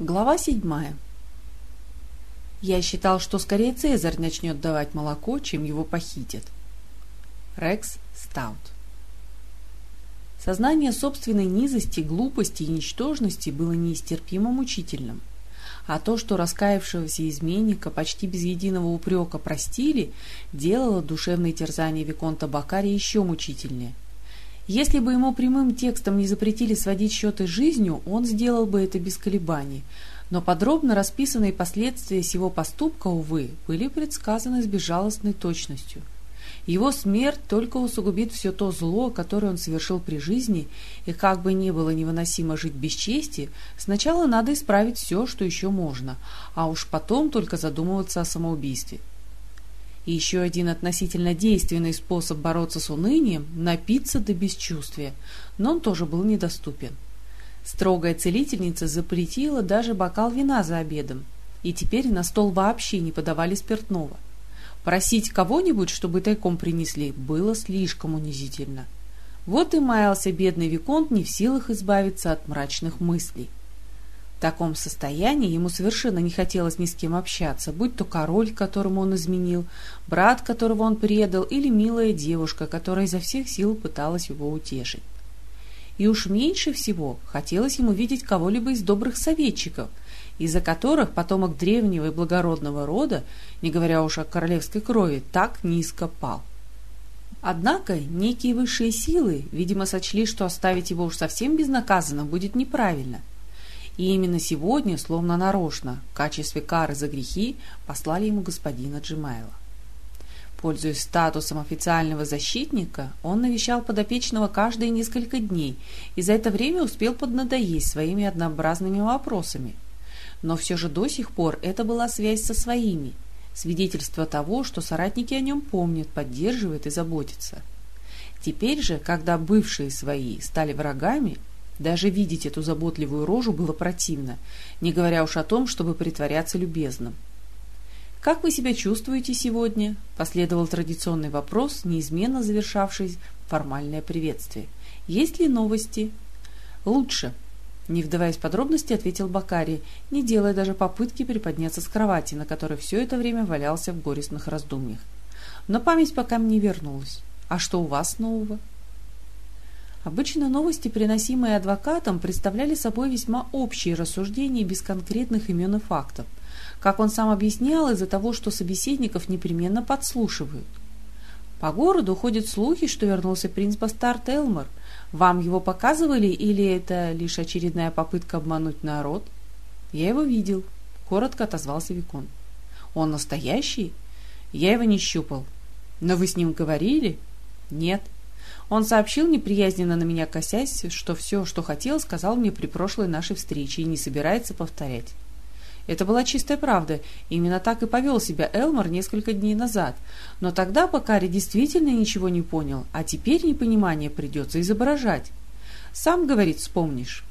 Глава седьмая. Я считал, что скорее Цезарь начнет давать молоко, чем его похитят. Рекс Стаут. Сознание собственной низости, глупости и ничтожности было неистерпимо мучительным. А то, что раскаявшегося изменника почти без единого упрека простили, делало душевные терзания Виконта Бакари еще мучительнее – если бы ему прямым текстом не запретили сводить счеты с жизнью, он сделал бы это без колебаний. Но подробно расписанные последствия сего поступка, увы, были предсказаны с безжалостной точностью. Его смерть только усугубит все то зло, которое он совершил при жизни, и как бы ни было невыносимо жить без чести, сначала надо исправить все, что еще можно, а уж потом только задумываться о самоубийстве. И еще один относительно действенный способ бороться с унынием – напиться до бесчувствия, но он тоже был недоступен. Строгая целительница запретила даже бокал вина за обедом, и теперь на стол вообще не подавали спиртного. Просить кого-нибудь, чтобы тайком принесли, было слишком унизительно. Вот и маялся бедный Виконт не в силах избавиться от мрачных мыслей. В таком состоянии ему совершенно не хотелось ни с кем общаться, будь то король, которому он изменил, брат, которого он предал, или милая девушка, которая изо всех сил пыталась его утешить. И уж меньше всего хотелось ему видеть кого-либо из добрых советчиков, из-за которых потомок древнего и благородного рода, не говоря уж о королевской крови, так низко пал. Однако некие высшие силы, видимо, сочли, что оставить его уж совсем безнаказанно будет неправильно, и именно сегодня, словно нарочно, в качестве кары за грехи, послали ему господина Джимайла. Пользуясь статусом официального защитника, он навещал подопечного каждые несколько дней и за это время успел поднадоесть своими однообразными вопросами. Но все же до сих пор это была связь со своими, свидетельство того, что соратники о нем помнят, поддерживают и заботятся. Теперь же, когда бывшие свои стали врагами, даже видеть эту заботливую рожу было противно, не говоря уж о том, чтобы притворяться любезным. «Как вы себя чувствуете сегодня?» – последовал традиционный вопрос, неизменно завершавший формальное приветствие. «Есть ли новости?» «Лучше», – не вдаваясь в подробности, ответил Бакари, не делая даже попытки приподняться с кровати, на которой все это время валялся в горестных раздумьях. «Но память пока мне вернулась. А что у вас нового?» Обычно новости, приносимые адвокатом, представляли собой весьма общие рассуждения без конкретных имен и фактов. Как он сам объяснял, из-за того, что собеседников непременно подслушивают. По городу ходят слухи, что вернулся принц Бастард Элмор. Вам его показывали или это лишь очередная попытка обмануть народ? Я его видел, коротко отозвался Викон. Он настоящий? Я его не щупал. Но вы с ним говорили? Нет. Он сообщил, неприязненно на меня косясь, что все, что хотел, сказал мне при прошлой нашей встрече и не собирается повторять. Это была чистая правда. Именно так и повел себя Элмор несколько дней назад. Но тогда Бакари действительно ничего не понял, а теперь непонимание придется изображать. Сам, говорит, вспомнишь.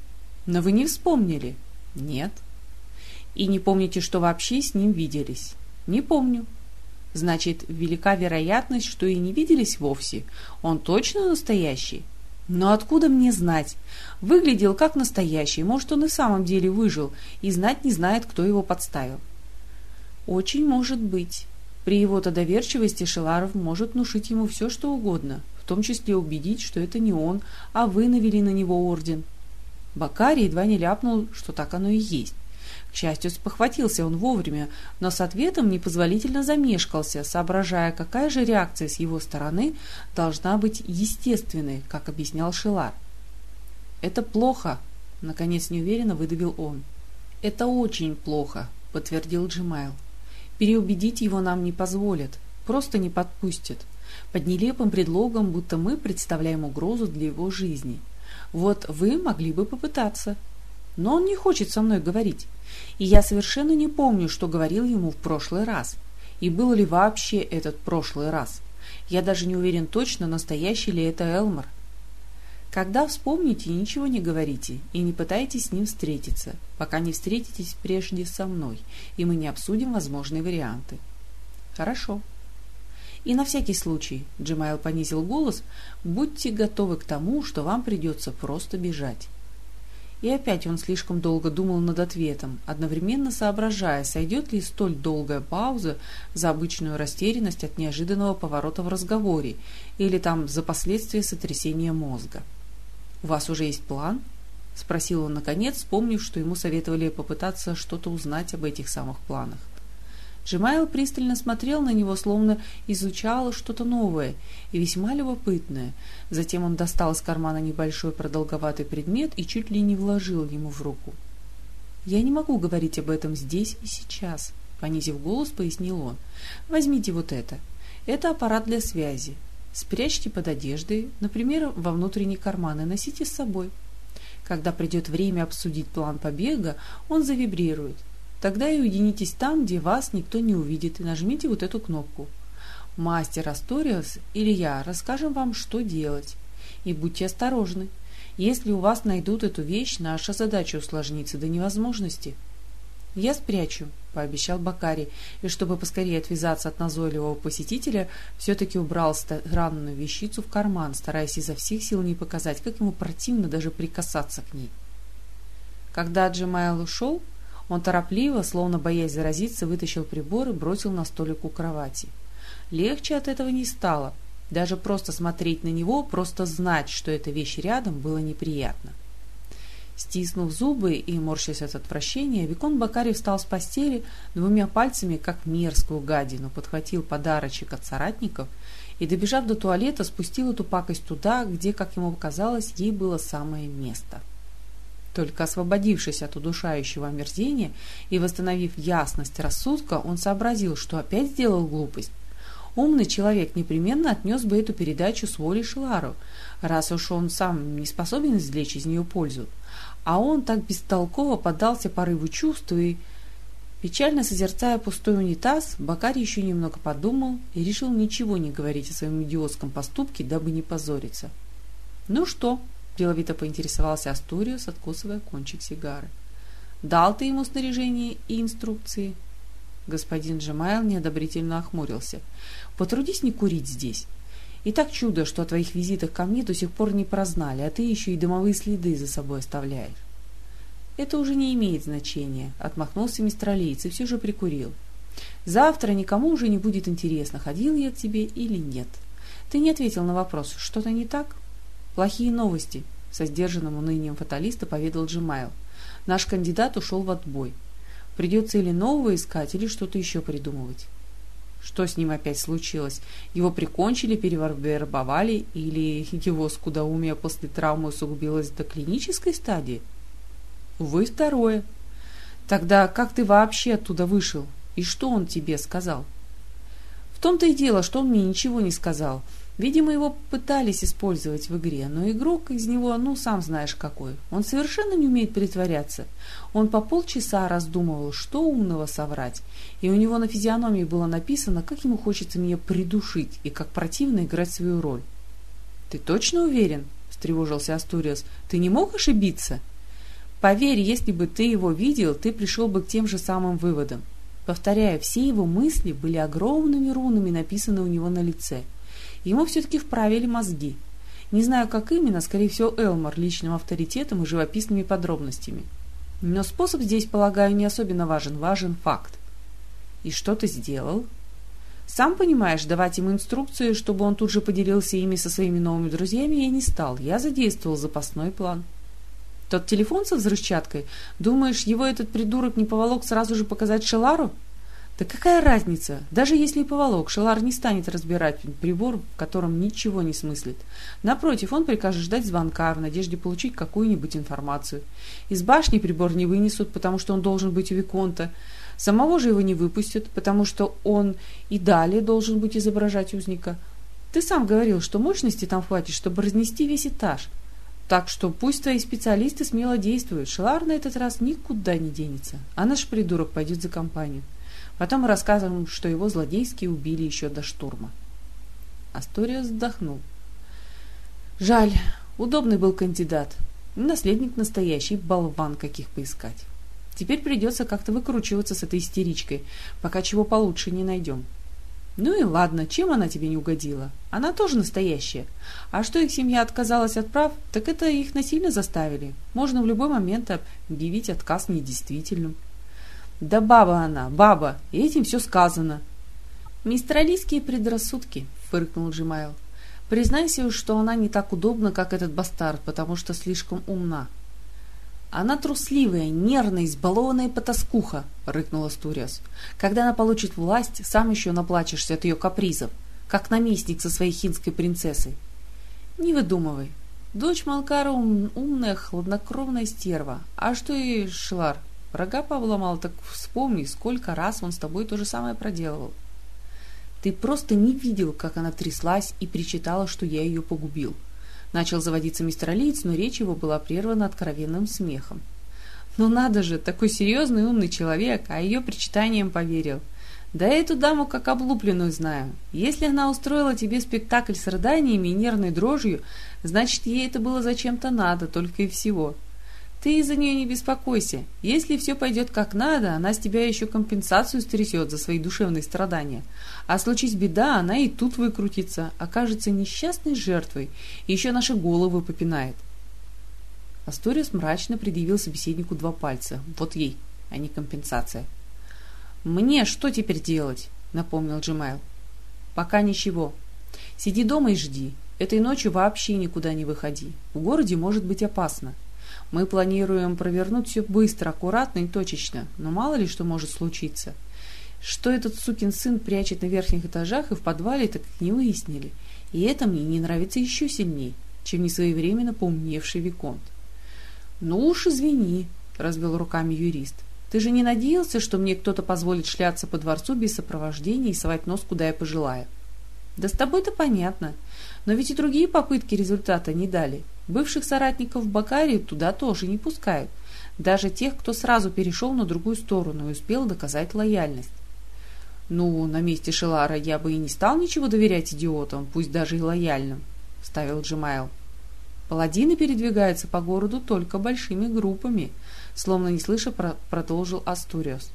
Но вы не вспомнили? Нет. И не помните, что вообще с ним виделись? Не помню. Значит, велика вероятность, что и не виделись вовсе. Он точно настоящий? Но откуда мне знать? Выглядел как настоящий, может, он и в самом деле выжил, и знать не знает, кто его подставил. Очень может быть. При его-то доверчивости Шеларов может внушить ему все, что угодно, в том числе убедить, что это не он, а вы навели на него орден. Бакари едва не ляпнул, что так оно и есть. К счастью, спохватился он вовремя, но с ответом непозволительно замешкался, соображая, какая же реакция с его стороны должна быть естественной, как объяснял Шилар. «Это плохо», — наконец неуверенно выдавил он. «Это очень плохо», — подтвердил Джимайл. «Переубедить его нам не позволят, просто не подпустят, под нелепым предлогом, будто мы представляем угрозу для его жизни. Вот вы могли бы попытаться. Но он не хочет со мной говорить. И я совершенно не помню, что говорил ему в прошлый раз. И был ли вообще этот прошлый раз. Я даже не уверен точно, настоящий ли это Элмор. Когда вспомните, ничего не говорите и не пытайтесь с ним встретиться, пока не встретитесь прежде со мной, и мы не обсудим возможные варианты. Хорошо. И на всякий случай, Джимайл понизил голос, будьте готовы к тому, что вам придется просто бежать. И опять он слишком долго думал над ответом, одновременно соображая, сойдет ли столь долгая пауза за обычную растерянность от неожиданного поворота в разговоре или там за последствия сотрясения мозга. «У вас уже есть план?» — спросил он наконец, вспомнив, что ему советовали попытаться что-то узнать об этих самых планах. Джемайл пристально смотрел на него, словно изучал что-то новое и весьма любопытное. Затем он достал из кармана небольшой продолговатый предмет и чуть ли не вложил ему в руку. «Я не могу говорить об этом здесь и сейчас», — понизив голос, пояснил он. «Возьмите вот это. Это аппарат для связи. Спрячьте под одеждой, например, во внутренний карман и носите с собой. Когда придет время обсудить план побега, он завибрирует. Тогда и уединитесь там, где вас никто не увидит, и нажмите вот эту кнопку. Мастер Асториас или я расскажем вам, что делать. И будьте осторожны. Если у вас найдут эту вещь, наша задача усложнится до невозможности. «Я спрячу», — пообещал Бакари, и чтобы поскорее отвязаться от назойливого посетителя, все-таки убрал странную вещицу в карман, стараясь изо всех сил не показать, как ему противно даже прикасаться к ней. Когда Джемайл ушел, он торопливо, словно боясь заразиться, вытащил прибор и бросил на столик у кровати. Легче от этого не стало. Даже просто смотреть на него, просто знать, что эта вещь рядом, было неприятно. Стиснув зубы и морщась от отвращения, Викон Бакари встал с постели, двумя пальцами, как мерзкую гадину, подхватил подарочек от соратников и, добежав до туалета, спустил эту пакость туда, где, как ему показалось, ей было самое место. Только освободившись от удушающего омерзения и восстановив ясность рассудка, он сообразил, что опять сделал глупость. Умный человек непременно отнес бы эту передачу с волей Шилару, раз уж он сам не способен извлечь из нее пользу а он так бестолково поддался порыву чувств и, печально созерцая пустой унитаз, Бакарий еще немного подумал и решил ничего не говорить о своем идиотском поступке, дабы не позориться. «Ну что?» – деловито поинтересовался Астуриус, откусывая кончик сигары. «Дал ты ему снаряжение и инструкции?» Господин Джемайл неодобрительно охмурился. «Потрудись не курить здесь. И так чудо, что о твоих визитах ко мне до сих пор не прознали, а ты еще и дымовые следы за собой оставляешь. Это уже не имеет значения, отмахнулся мистер Алиец и все же прикурил. Завтра никому уже не будет интересно, ходил я к тебе или нет. Ты не ответил на вопрос, что-то не так? Плохие новости, со сдержанным унынием фаталиста поведал Джимайл. Наш кандидат ушел в отбой. Придется или нового искать, или что-то еще придумывать. Что с ним опять случилось? Его прикончили, перевербовали или его скудоумие после травмы усугубилось до клинической стадии? Увы, второе. Тогда как ты вообще оттуда вышел? И что он тебе сказал? В том-то и дело, что он мне ничего не сказал. Видимо, его пытались использовать в игре, но игрок из него, ну, сам знаешь какой. Он совершенно не умеет притворяться. Он по полчаса раздумывал, что умного соврать, и у него на физиономии было написано, как ему хочется меня придушить и как противно играть свою роль. «Ты точно уверен?» — встревожился Астуриас. «Ты не мог ошибиться?» «Поверь, если бы ты его видел, ты пришел бы к тем же самым выводам. Повторяю, все его мысли были огромными рунами написаны у него на лице». Ему все-таки вправили мозги. Не знаю, как именно, скорее всего, Элмор личным авторитетом и живописными подробностями. Но способ здесь, полагаю, не особенно важен. Важен факт. И что ты сделал? Сам понимаешь, давать ему инструкции, чтобы он тут же поделился ими со своими новыми друзьями, я не стал. Я задействовал запасной план. Тот телефон со взрывчаткой, думаешь, его этот придурок не поволок сразу же показать Шелару? Да какая разница? Даже если и поволок, Шелар не станет разбирать прибор, в котором ничего не смыслит. Напротив, он прикажет ждать звонка в надежде получить какую-нибудь информацию. Из башни прибор не вынесут, потому что он должен быть у Виконта. Самого же его не выпустят, потому что он и далее должен быть изображать узника. Ты сам говорил, что мощности там хватит, чтобы разнести весь этаж. Так что пусть твои специалисты смело действуют. Шелар на этот раз никуда не денется, а наш придурок пойдет за компанию. Потом рассказываем, что его злодейски убили еще до штурма. Астория вздохнул. Жаль, удобный был кандидат. Наследник настоящий, болван каких поискать. Теперь придется как-то выкручиваться с этой истеричкой, пока чего получше не найдем. Ну и ладно, чем она тебе не угодила? Она тоже настоящая. А что их семья отказалась от прав, так это их насильно заставили. Можно в любой момент объявить отказ недействительным. Да баба она, баба, и этим все сказано. Мистралийские предрассудки, фыркнул Джимайл. Признайся уж, что она не так удобна, как этот бастард, потому что слишком умна. «Она трусливая, нервная, избалованная потаскуха», — рыкнула Стуриас. «Когда она получит власть, сам еще наплачешься от ее капризов, как наместник со своей хинской принцессой». «Не выдумывай. Дочь Малкара ум, умная, хладнокровная стерва. А что и Шлар? Врага обломал, так вспомни, сколько раз он с тобой то же самое проделывал. Ты просто не видел, как она тряслась и причитала, что я ее погубил». Начал заводиться мистер Алиец, но речь его была прервана откровенным смехом. «Ну надо же, такой серьезный умный человек, а ее причитанием поверил. Да я эту даму как облупленную знаю. Если она устроила тебе спектакль с рыданиями и нервной дрожью, значит, ей это было зачем-то надо, только и всего. Ты из-за нее не беспокойся. Если все пойдет как надо, она с тебя еще компенсацию стрясет за свои душевные страдания. А случись беда, она и тут выкрутится, окажется несчастной жертвой, и еще наши головы попинает. Асторис мрачно предъявил собеседнику два пальца. Вот ей, а не компенсация. «Мне что теперь делать?» — напомнил Джимайл. «Пока ничего. Сиди дома и жди. Этой ночью вообще никуда не выходи. В городе может быть опасно. Мы планируем провернуть все быстро, аккуратно и точечно, но мало ли что может случиться. Что этот сукин сын прячет на верхних этажах и в подвале, так не выяснили. И это мне не нравится еще сильнее, чем несвоевременно поумневший Виконт. «Ну уж извини», — развел руками юрист. «Ты же не надеялся, что мне кто-то позволит шляться по дворцу без сопровождения и совать нос, куда я пожелаю?» «Да с тобой-то понятно. Но ведь и другие попытки результата не дали. Бывших соратников Бакарии туда тоже не пускают. Даже тех, кто сразу перешел на другую сторону и успел доказать лояльность. «Ну, на месте Шелара я бы и не стал ничего доверять идиотам, пусть даже и лояльным», — вставил Джимайл. «Паладины передвигаются по городу только большими группами», — словно не слыша, про продолжил Астуриос.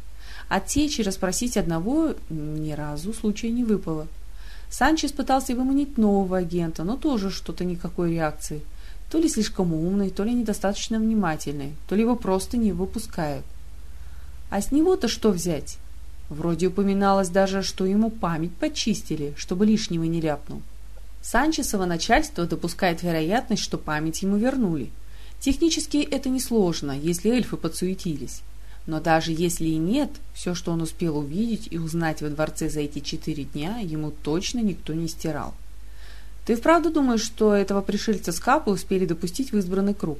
«Отсечь и расспросить одного ни разу случая не выпало». Санчес пытался выманить нового агента, но тоже что-то никакой реакции. То ли слишком умный, то ли недостаточно внимательный, то ли его просто не выпускают. А с него-то что взять? Вроде упоминалось даже, что ему память почистили, чтобы лишнего не ляпнул. Санчесово начальство допускает вероятность, что память ему вернули. Технически это несложно, если эльфы подсуетились. Но даже если и нет, все, что он успел увидеть и узнать во дворце за эти четыре дня, ему точно никто не стирал. Ты вправду думаешь, что этого пришельца с Капы успели допустить в избранный круг?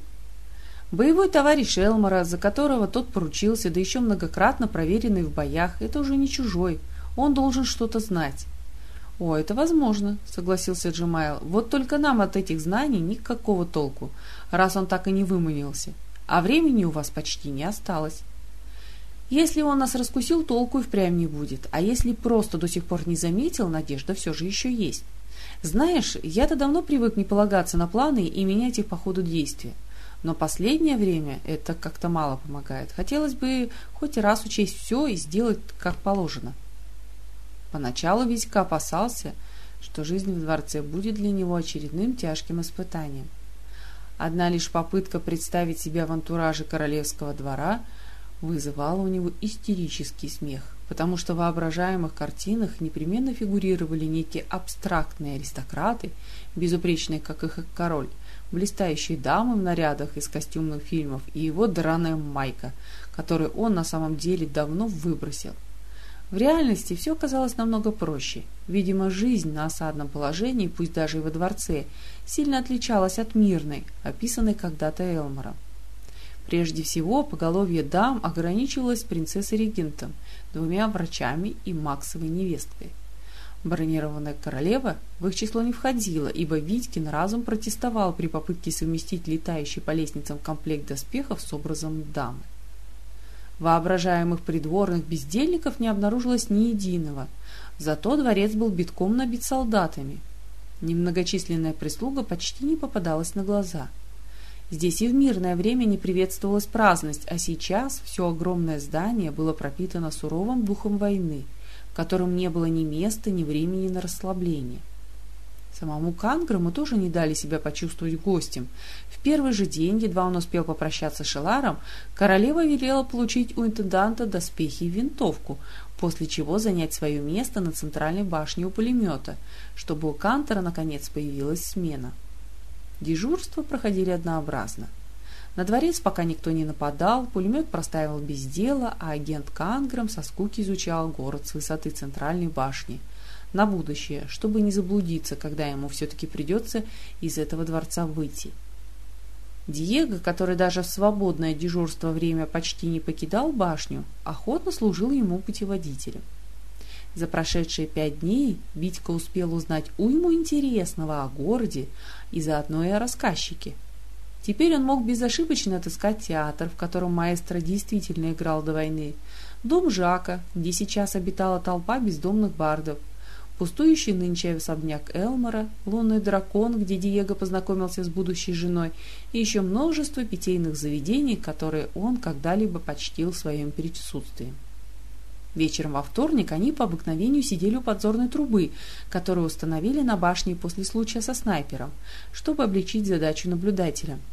Боевой товарищ Элмора, за которого тот поручился, да еще многократно проверенный в боях, это уже не чужой. Он должен что-то знать. «О, это возможно», — согласился Джимайл. «Вот только нам от этих знаний никакого толку, раз он так и не выманился. А времени у вас почти не осталось». Если он нас раскусил, толку и впрямь не будет. А если просто до сих пор не заметил, надежда все же еще есть. Знаешь, я-то давно привык не полагаться на планы и менять их по ходу действия. Но последнее время это как-то мало помогает. Хотелось бы хоть раз учесть все и сделать как положено. Поначалу Витька опасался, что жизнь в дворце будет для него очередным тяжким испытанием. Одна лишь попытка представить себя в антураже королевского двора – вызывало у него истерический смех, потому что в воображаемых картинах непременно фигурировали некие абстрактные аристократы, безупречные, как их король, блистающие дамы в нарядах из костюмных фильмов и его драная майка, которую он на самом деле давно выбросил. В реальности все казалось намного проще. Видимо, жизнь на осадном положении, пусть даже и во дворце, сильно отличалась от мирной, описанной когда-то Элмором. Прежде всего, поголовье дам ограничивалось принцессой-регентом, двумя врачами и Максовой невесткой. Бронированная королева в их число не входила, ибо Витькин разум протестовал при попытке совместить летающий по лестницам комплект доспехов с образом дамы. Воображаемых придворных бездельников не обнаружилось ни единого, зато дворец был битком набит солдатами. Немногочисленная прислуга почти не попадалась на глаза – Здесь и в мирное время не приветствовалась праздность, а сейчас все огромное здание было пропитано суровым духом войны, которым не было ни места, ни времени на расслабление. Самому Канграму тоже не дали себя почувствовать гостем. В первый же день, едва он успел попрощаться с Шеларом, королева велела получить у интенданта доспехи и винтовку, после чего занять свое место на центральной башне у пулемета, чтобы у Кантера наконец появилась смена. Дежурства проходили однообразно. На дворец пока никто не нападал, пулемет простаивал без дела, а агент Канграм со скуки изучал город с высоты центральной башни – на будущее, чтобы не заблудиться, когда ему все-таки придется из этого дворца выйти. Диего, который даже в свободное дежурство время почти не покидал башню, охотно служил ему путеводителем. За прошедшие пять дней Витька успел узнать уйму интересного о городе и заодно и о рассказчике. Теперь он мог безошибочно отыскать театр, в котором маэстро действительно играл до войны, дом Жака, где сейчас обитала толпа бездомных бардов, пустующий нынче особняк Элмора, лунный дракон, где Диего познакомился с будущей женой, и еще множество питейных заведений, которые он когда-либо почтил своим присутствием. Вечером во вторник они по обыкновению сидели у подзорной трубы, которую установили на башне после случая со снайпером, чтобы облегчить задачу наблюдателя –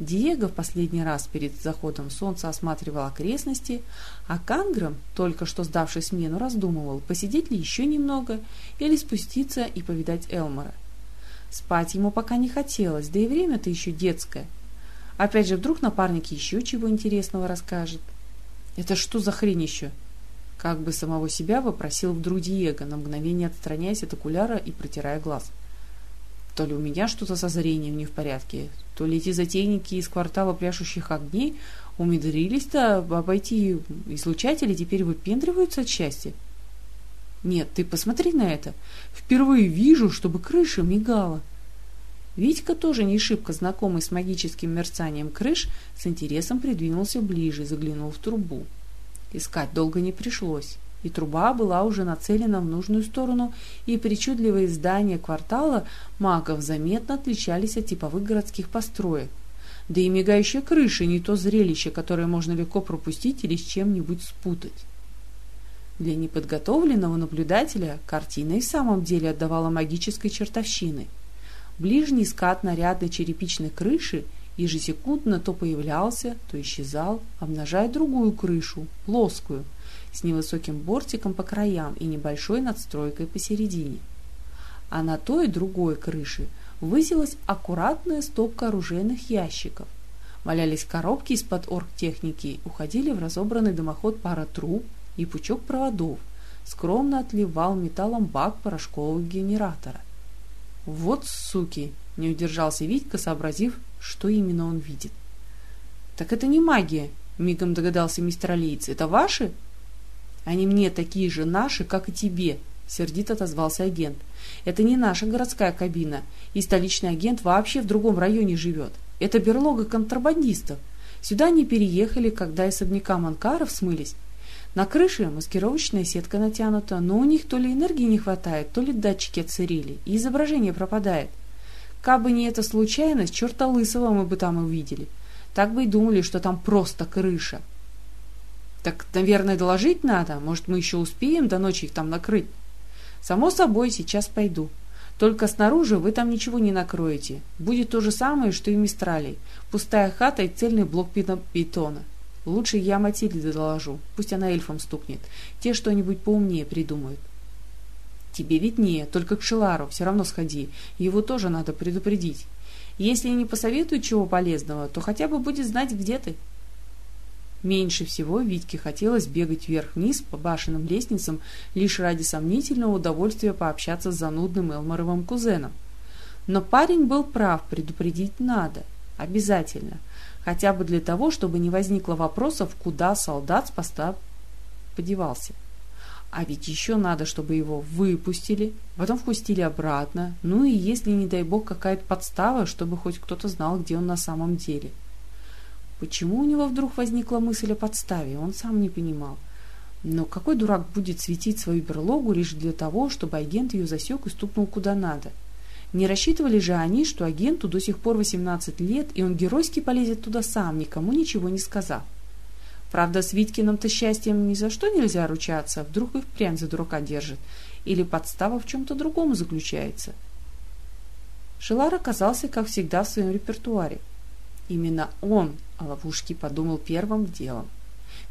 Диего в последний раз перед заходом солнца осматривал окрестности, а Канграм, только что сдавший смену, раздумывал, посидеть ли еще немного или спуститься и повидать Элмора. Спать ему пока не хотелось, да и время-то еще детское. Опять же, вдруг напарник еще чего интересного расскажет. «Это что за хрень еще?» Как бы самого себя вопросил вдруг Диего, на мгновение отстраняясь от окуляра и протирая глаз. То ли у меня что-то со зрением не в порядке, то ли эти затейники из квартала пляшущих огней умудрились-то обойти излучатели, теперь выпендриваются от счастья. Нет, ты посмотри на это. Впервые вижу, чтобы крыша мигала. Витька, тоже не шибко знакомый с магическим мерцанием крыш, с интересом придвинулся ближе и заглянул в трубу. Искать долго не пришлось и труба была уже нацелена в нужную сторону, и причудливые здания квартала магов заметно отличались от типовых городских построек. Да и мигающая крыша не то зрелище, которое можно легко пропустить или с чем-нибудь спутать. Для неподготовленного наблюдателя картина и в самом деле отдавала магической чертовщины. Ближний скат нарядной черепичной крыши ежесекундно то появлялся, то исчезал, обнажая другую крышу, плоскую, с невысоким бортиком по краям и небольшой надстройкой посередине. А на той и другой крыше высилась аккуратная стопка оружейных ящиков. Валялись коробки из-под оргтехники, уходили в разобранный дымоход пара труб и пучок проводов. Скромно отливал металлом бак порошкового генератора. «Вот суки!» — не удержался Витька, сообразив, что именно он видит. «Так это не магия!» — мигом догадался мистер Алиец. «Это ваши?» Они мне такие же наши, как и тебе, сердито отозвался агент. Это не наша городская кабина, и столичный агент вообще в другом районе живет. Это берлога контрабандистов. Сюда они переехали, когда особняка Манкаров смылись. На крыше маскировочная сетка натянута, но у них то ли энергии не хватает, то ли датчики отсырели, и изображение пропадает. Кабы не эта случайность, черта лысого мы бы там увидели. Так бы и думали, что там просто крыша. Так, наверное, доложить надо. Может, мы еще успеем до ночи их там накрыть? Само собой, сейчас пойду. Только снаружи вы там ничего не накроете. Будет то же самое, что и Мистралей. Пустая хата и цельный блок бетона. Лучше я Матильде доложу. Пусть она эльфам стукнет. Те что-нибудь поумнее придумают. Тебе виднее, только к Шелару все равно сходи. Его тоже надо предупредить. Если не посоветуют чего полезного, то хотя бы будет знать, где ты. Меньше всего Витьке хотелось бегать вверх-вниз по башенным лестницам лишь ради сомнительного удовольствия пообщаться с занудным Элморовым кузеном. Но парень был прав, предупредить надо. Обязательно. Хотя бы для того, чтобы не возникло вопросов, куда солдат с поста подевался. А ведь еще надо, чтобы его выпустили, потом впустили обратно, ну и если, не дай бог, какая-то подстава, чтобы хоть кто-то знал, где он на самом деле. — Почему у него вдруг возникла мысль о подставе, он сам не понимал. Но какой дурак будет светить свою берлогу лишь для того, чтобы агент ее засек и стукнул куда надо? Не рассчитывали же они, что агенту до сих пор 18 лет, и он геройски полезет туда сам, никому ничего не сказав. Правда, с Витькиным-то счастьем ни за что нельзя ручаться, вдруг и впрямь за дурака держит. Или подстава в чем-то другом заключается. Шелар оказался, как всегда, в своем репертуаре. Именно он о ловушке подумал первым делом.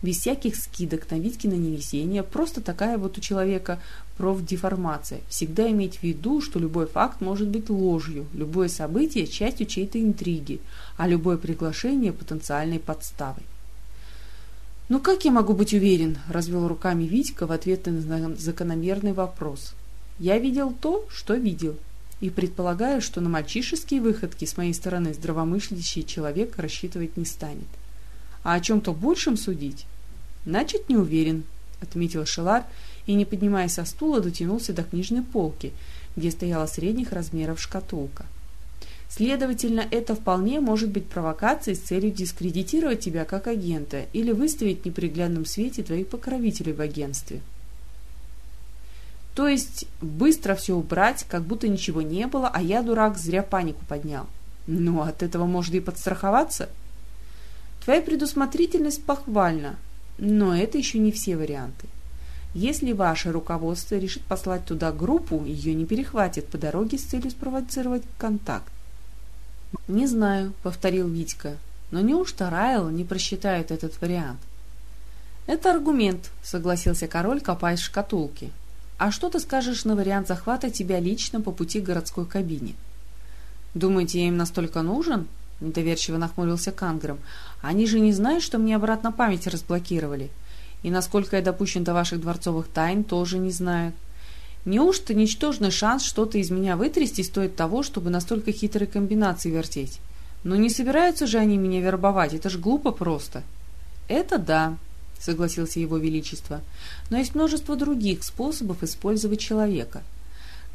Без всяких скидок на Витькино невезение, просто такая вот у человека профдеформация. Всегда иметь в виду, что любой факт может быть ложью, любое событие – частью чьей-то интриги, а любое приглашение – потенциальной подставой. «Ну как я могу быть уверен?» – развел руками Витька в ответ на закономерный вопрос. «Я видел то, что видел, и предполагаю, что на мальчишеские выходки с моей стороны здравомыслящий человек рассчитывать не станет. А о чем-то большем судить? Значит, не уверен», – отметил Шелар и, не поднимаясь со стула, дотянулся до книжной полки, где стояла средних размеров шкатулка. Следовательно, это вполне может быть провокацией с целью дискредитировать тебя как агента или выставить в неприглядном свете твоих покровителей в агентстве. То есть быстро все убрать, как будто ничего не было, а я, дурак, зря панику поднял. Ну, от этого можно и подстраховаться. Твоя предусмотрительность похвальна, но это еще не все варианты. Если ваше руководство решит послать туда группу, ее не перехватит по дороге с целью спровоцировать контакт. «Не знаю», — повторил Витька. «Но неужто Райл не просчитает этот вариант?» «Это аргумент», — согласился король, копаясь в шкатулке. «А что ты скажешь на вариант захвата тебя лично по пути к городской кабине?» «Думаете, я им настолько нужен?» — недоверчиво нахмурился Канграм. «Они же не знают, что мне обратно память разблокировали. И насколько я допущен до ваших дворцовых тайн, тоже не знают. Неужто ничтожный шанс что-то из меня вытрясти стоит того, чтобы настолько хитрые комбинации вертеть? Но не собираются же они меня вербовать, это ж глупо просто. Это да, согласился его величество, но есть множество других способов использовать человека.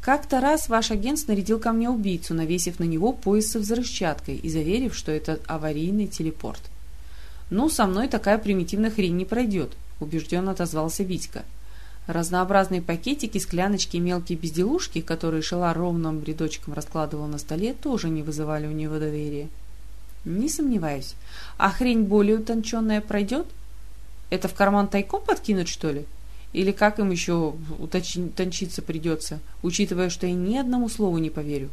Как-то раз ваш агент снарядил ко мне убийцу, навесив на него пояс со взрывчаткой и заверив, что это аварийный телепорт. «Ну, со мной такая примитивная хрень не пройдет», — убежденно отозвался Витька. Разнообразные пакетики, скляночки и мелкие безделушки, которые Шелар ровным рядочком раскладывал на столе, тоже не вызывали у него доверия. Не сомневаюсь. А хрень более утонченная пройдет? Это в карман тайком подкинуть, что ли? Или как им еще утончиться придется, учитывая, что я ни одному слову не поверю?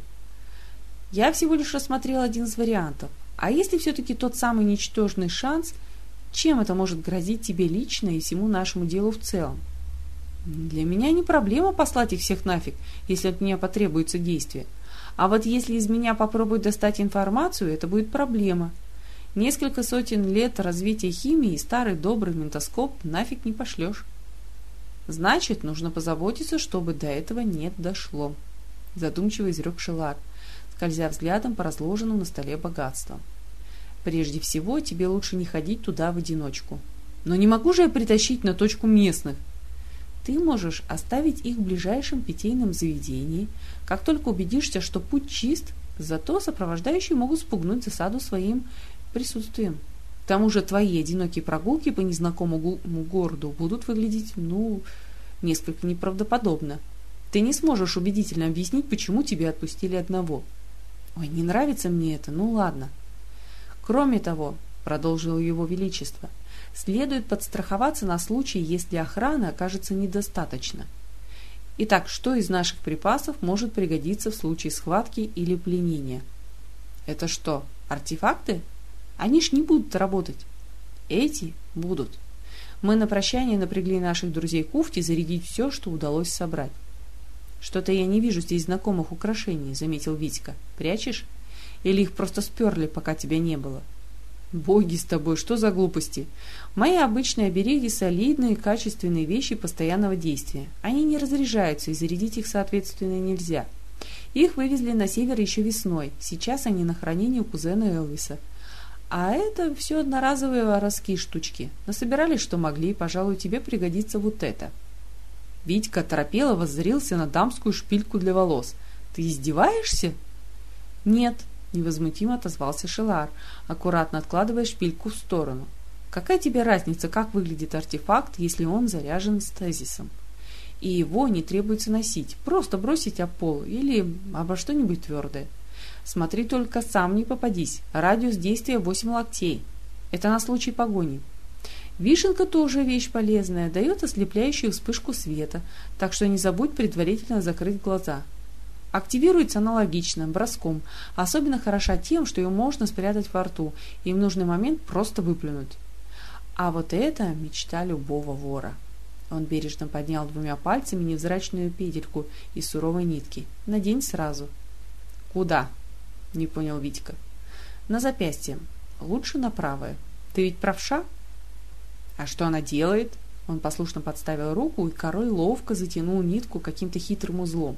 Я всего лишь рассмотрел один из вариантов. А если все-таки тот самый ничтожный шанс, чем это может грозить тебе лично и всему нашему делу в целом? Для меня не проблема послать их всех нафиг, если от меня потребуется действие. А вот если из меня попробуют достать информацию, это будет проблема. Несколько сотен лет развития химии и старый добрый ментоскоп нафиг не пошлешь. Значит, нужно позаботиться, чтобы до этого не дошло. Задумчиво изрек Шелар, скользя взглядом по разложенному на столе богатствам. Прежде всего, тебе лучше не ходить туда в одиночку. Но не могу же я притащить на точку местных, ты можешь оставить их в ближайшем питейном заведении, как только убедишься, что путь чист, зато сопровождающие могут спугнуть засаду своим присутствием. К тому же твои одинокие прогулки по незнакомому городу будут выглядеть, ну, несколько неправдоподобно. Ты не сможешь убедительно объяснить, почему тебя отпустили одного. Ой, не нравится мне это, ну ладно. Кроме того, продолжил его величество, следует подстраховаться на случай, если охраны окажется недостаточно. Итак, что из наших припасов может пригодиться в случае схватки или пленения? Это что, артефакты? Они ж не будут работать. Эти будут. Мы на прощание напрягли наших друзей Куфти зарядить все, что удалось собрать. «Что-то я не вижу здесь знакомых украшений», — заметил Витька. «Прячешь? Или их просто сперли, пока тебя не было?» Боги с тобой, что за глупости? Мои обычные обереги – солидные, качественные вещи постоянного действия. Они не разряжаются, и зарядить их, соответственно, нельзя. Их вывезли на север еще весной. Сейчас они на хранении у кузена Элвиса. А это все одноразовые воровские штучки. Насобирали, что могли, и, пожалуй, тебе пригодится вот это. Витька торопело воззрился на дамскую шпильку для волос. «Ты издеваешься?» «Нет», — невозмутимо отозвался Шелар, аккуратно откладывая шпильку в сторону. «Какая тебе разница, как выглядит артефакт, если он заряжен стазисом? И его не требуется носить, просто бросить об пол или обо что-нибудь твердое. Смотри только сам не попадись, радиус действия 8 локтей. Это на случай погони. Вишенка тоже вещь полезная, дает ослепляющую вспышку света, так что не забудь предварительно закрыть глаза. Активируется аналогично, броском, особенно хороша тем, что ее можно спрятать во рту и в нужный момент просто выплюнуть. А вот это мечта любого вора. Он бережно поднял двумя пальцами невзрачную петельку из суровой нитки. «Надень сразу». «Куда?» — не понял Витька. «На запястье. Лучше на правое. Ты ведь правша?» «А что она делает?» Он послушно подставил руку, и король ловко затянул нитку каким-то хитрым узлом.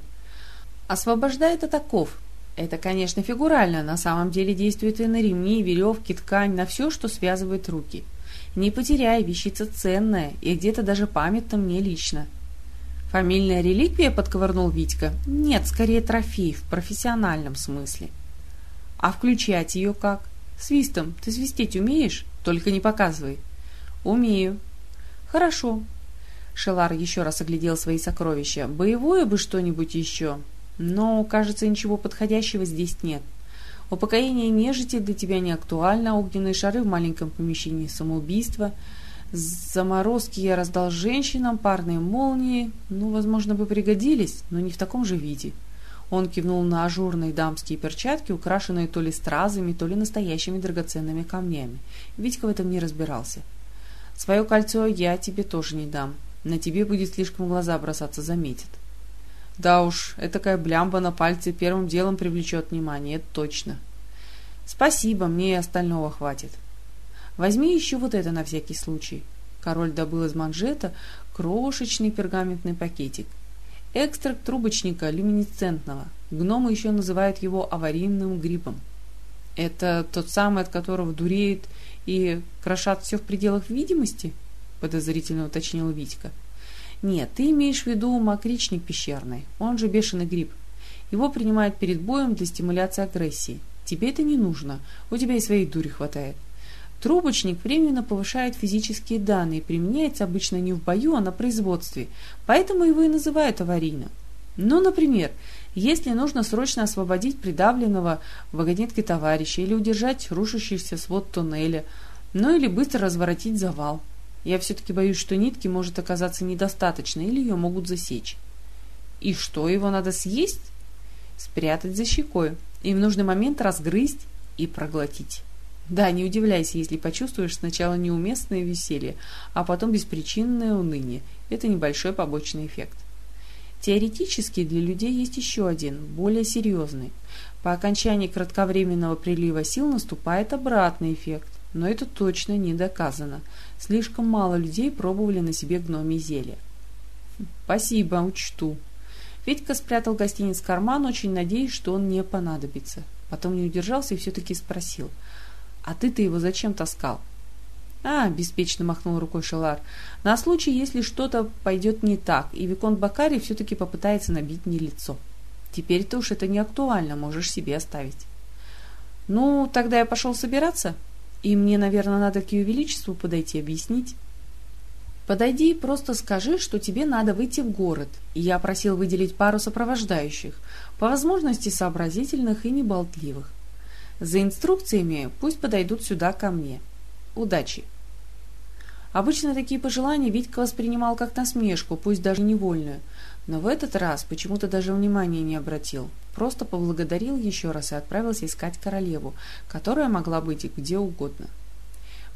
«Освобождает от оков. Это, конечно, фигурально. На самом деле действует и на ремни, веревки, ткань, на все, что связывает руки. Не потеряй, вещица ценная, и где-то даже памятна мне лично». «Фамильная реликвия?» — подковырнул Витька. «Нет, скорее трофей, в профессиональном смысле». «А включать ее как?» «Свистом. Ты свистеть умеешь? Только не показывай». «Умею». «Хорошо». Шелар еще раз оглядел свои сокровища. «Боевое бы что-нибудь еще?» «Но, кажется, ничего подходящего здесь нет. Упокоение нежити для тебя не актуально, огненные шары в маленьком помещении самоубийства. Заморозки я раздал женщинам, парные молнии, ну, возможно, бы пригодились, но не в таком же виде». Он кивнул на ажурные дамские перчатки, украшенные то ли стразами, то ли настоящими драгоценными камнями. Витька в этом не разбирался. Свое кольцо я тебе тоже не дам. На тебе будет слишком глаза бросаться, заметит. Да уж, этакая блямба на пальце первым делом привлечет внимание, это точно. Спасибо, мне и остального хватит. Возьми еще вот это на всякий случай. Король добыл из манжета крошечный пергаментный пакетик. Экстракт трубочника люминесцентного. Гномы еще называют его аварийным грибом. Это тот самый, от которого дуреет и крошат все в пределах видимости?» — подозрительно уточнил Витька. «Нет, ты имеешь в виду мокричник пещерный, он же бешеный гриб. Его принимают перед боем для стимуляции агрессии. Тебе это не нужно, у тебя и своей дури хватает. Трубочник временно повышает физические данные применяется обычно не в бою, а на производстве, поэтому его и называют аварийным. Ну, например, если нужно срочно освободить придавленного вагонетки товарища или удержать рушащийся свод туннеля, ну или быстро разворотить завал. Я все-таки боюсь, что нитки может оказаться недостаточно или ее могут засечь. И что, его надо съесть? Спрятать за щекой и в нужный момент разгрызть и проглотить. Да, не удивляйся, если почувствуешь сначала неуместное веселье, а потом беспричинное уныние. Это небольшой побочный эффект. Теоретически для людей есть еще один, более серьезный. По окончании кратковременного прилива сил наступает обратный эффект, но это точно не доказано. Слишком мало людей пробовали на себе гномий зелье. «Спасибо, учту». Федька спрятал гостиниц в карман, очень надеясь, что он не понадобится. Потом не удержался и все-таки спросил. «А ты-то его зачем таскал?» «А», — беспечно махнул рукой Шелар, — «на случай, если что-то пойдет не так, и Виконт Бакари все-таки попытается набить мне лицо. Теперь-то уж это не актуально, можешь себе оставить». «Ну, тогда я пошел собираться, и мне, наверное, надо к ее величеству подойти объяснить». «Подойди и просто скажи, что тебе надо выйти в город, и я просил выделить пару сопровождающих, по возможности сообразительных и неболтливых. За инструкциями пусть подойдут сюда ко мне». Удачи!» Обычно такие пожелания Витька воспринимал как насмешку, пусть даже невольную, но в этот раз почему-то даже внимания не обратил. Просто поблагодарил еще раз и отправился искать королеву, которая могла быть где угодно.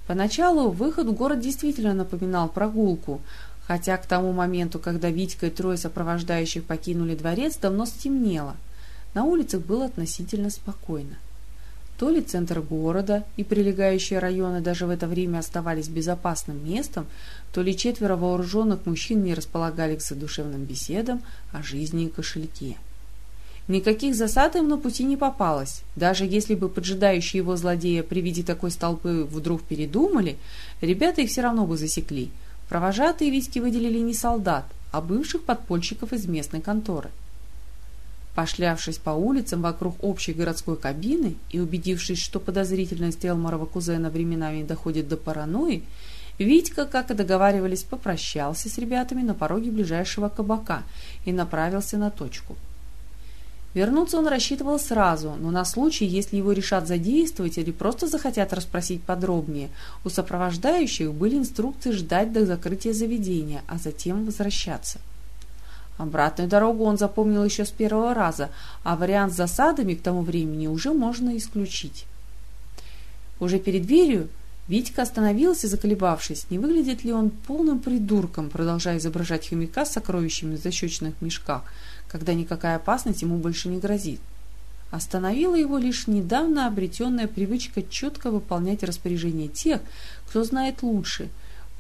Поначалу выход в город действительно напоминал прогулку, хотя к тому моменту, когда Витька и трое сопровождающих покинули дворец, давно стемнело. На улицах было относительно спокойно. То ли центр города и прилегающие районы даже в это время оставались безопасным местом, то ли четверо вооруженных мужчин не располагали к задушевным беседам о жизни и кошельке. Никаких засад им на пути не попалось. Даже если бы поджидающие его злодея при виде такой столпы вдруг передумали, ребята их все равно бы засекли. Провожатые Витьки выделили не солдат, а бывших подпольщиков из местной конторы. Пошлявшись по улицам вокруг общей городской кабины и убедившись, что подозрительность Элмарова кузена временами доходит до паранойи, Витька, как и договаривались, попрощался с ребятами на пороге ближайшего кабака и направился на точку. Вернуться он рассчитывал сразу, но на случай, если его решат задействовать или просто захотят расспросить подробнее, у сопровождающих были инструкции ждать до закрытия заведения, а затем возвращаться. Обратную дорогу он запомнил еще с первого раза, а вариант с засадами к тому времени уже можно исключить. Уже перед дверью Витька остановился, заколебавшись, не выглядит ли он полным придурком, продолжая изображать хомяка с сокровищами в защечных мешках – когда никакая опасность ему больше не грозит. Остановила его лишь недавно обретенная привычка четко выполнять распоряжения тех, кто знает лучше,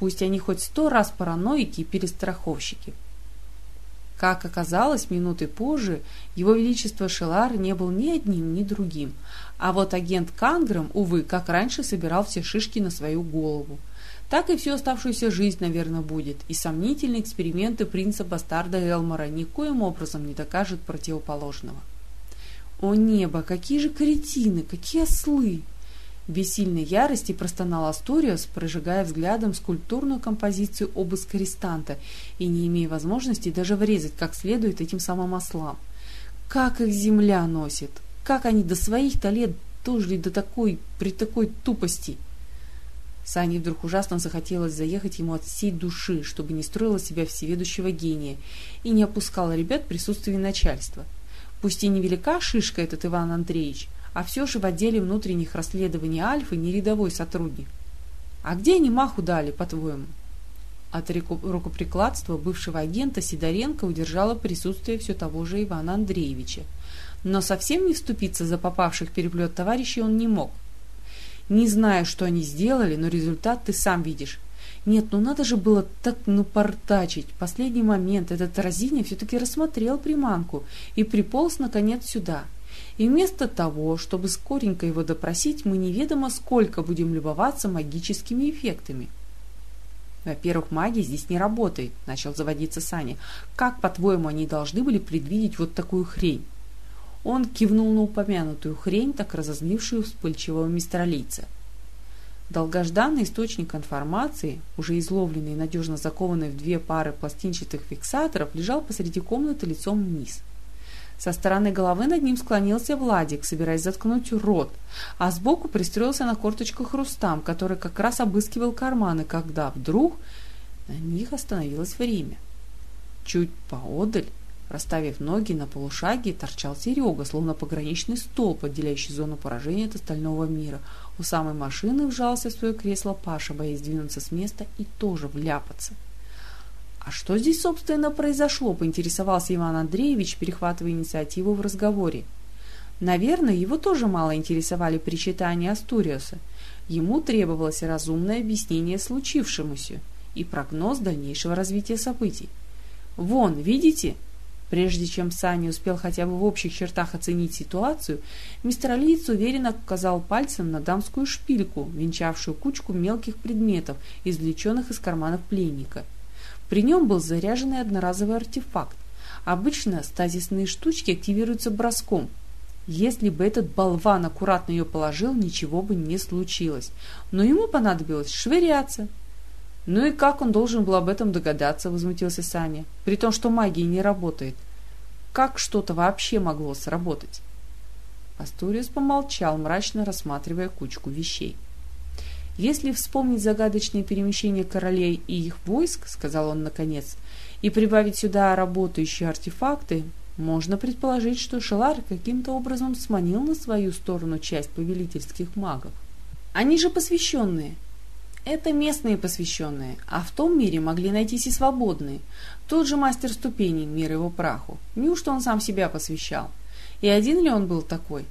пусть они хоть сто раз параноики и перестраховщики. Как оказалось, минуты позже его величество Шелар не был ни одним, ни другим, а вот агент Канграм, увы, как раньше, собирал все шишки на свою голову – так и всю оставшуюся жизнь, наверное, будет, и сомнительные эксперименты принца Бастарда Элмора никоим образом не докажут противоположного. О небо, какие же каретины, какие ослы! В бессильной ярости простонал Асториус, прожигая взглядом скульптурную композицию обыск арестанта и не имея возможности даже врезать как следует этим самым ослам. Как их земля носит! Как они до своих-то лет дожили до такой, при такой тупости! — Сане вдруг ужасно захотелось заехать ему от всей души, чтобы не строила себя всеведущего гения и не опускала ребят в присутствии начальства. Пусть и невелика шишка этот Иван Андреевич, а все же в отделе внутренних расследований Альфы не рядовой сотрудник. А где они маху дали, по-твоему? От рукоприкладства бывшего агента Сидоренко удержало присутствие все того же Ивана Андреевича. Но совсем не вступиться за попавших переплет товарищей он не мог. Не знаю, что они сделали, но результат ты сам видишь. Нет, ну надо же было так напортачить. Последний момент этот разиня все-таки рассмотрел приманку и приполз, наконец, сюда. И вместо того, чтобы скоренько его допросить, мы неведомо сколько будем любоваться магическими эффектами. Во-первых, магия здесь не работает, начал заводиться Саня. Как, по-твоему, они должны были предвидеть вот такую хрень? Он кивнул на упомянутую хрень, так разозлившую вспыльчивого мистралийца. Долгожданный источник информации, уже изловленный и надежно закованный в две пары пластинчатых фиксаторов, лежал посреди комнаты лицом вниз. Со стороны головы над ним склонился Владик, собираясь заткнуть рот, а сбоку пристроился на корточках Рустам, который как раз обыскивал карманы, когда вдруг на них остановилось время. Чуть поодаль Расставив ноги на полушаге, торчал Серега, словно пограничный столб, отделяющий зону поражения от остального мира. У самой машины вжался в свое кресло Паша, боясь двинуться с места и тоже вляпаться. «А что здесь, собственно, произошло?» – поинтересовался Иван Андреевич, перехватывая инициативу в разговоре. Наверное, его тоже мало интересовали причитания Астуриуса. Ему требовалось разумное объяснение случившемуся и прогноз дальнейшего развития событий. «Вон, видите?» Прежде чем Саня успел хотя бы в общих чертах оценить ситуацию, мистер Алиец уверенно указал пальцем на дамскую шпильку, венчавшую кучку мелких предметов, извлеченных из карманов пленника. При нем был заряженный одноразовый артефакт. Обычно стазисные штучки активируются броском. Если бы этот болван аккуратно ее положил, ничего бы не случилось. Но ему понадобилось швыряться, «Ну и как он должен был об этом догадаться?» – возмутился Саня. «При том, что магия не работает. Как что-то вообще могло сработать?» Астуриус помолчал, мрачно рассматривая кучку вещей. «Если вспомнить загадочные перемещения королей и их войск, — сказал он наконец, — и прибавить сюда работающие артефакты, можно предположить, что Шелар каким-то образом сманил на свою сторону часть повелительских магов. Они же посвященные, это местные посвященные, а в том мире могли найтись и свободные. Тот же мастер ступеней, мир его праху. Неужто он сам себя посвящал? И один ли он был такой?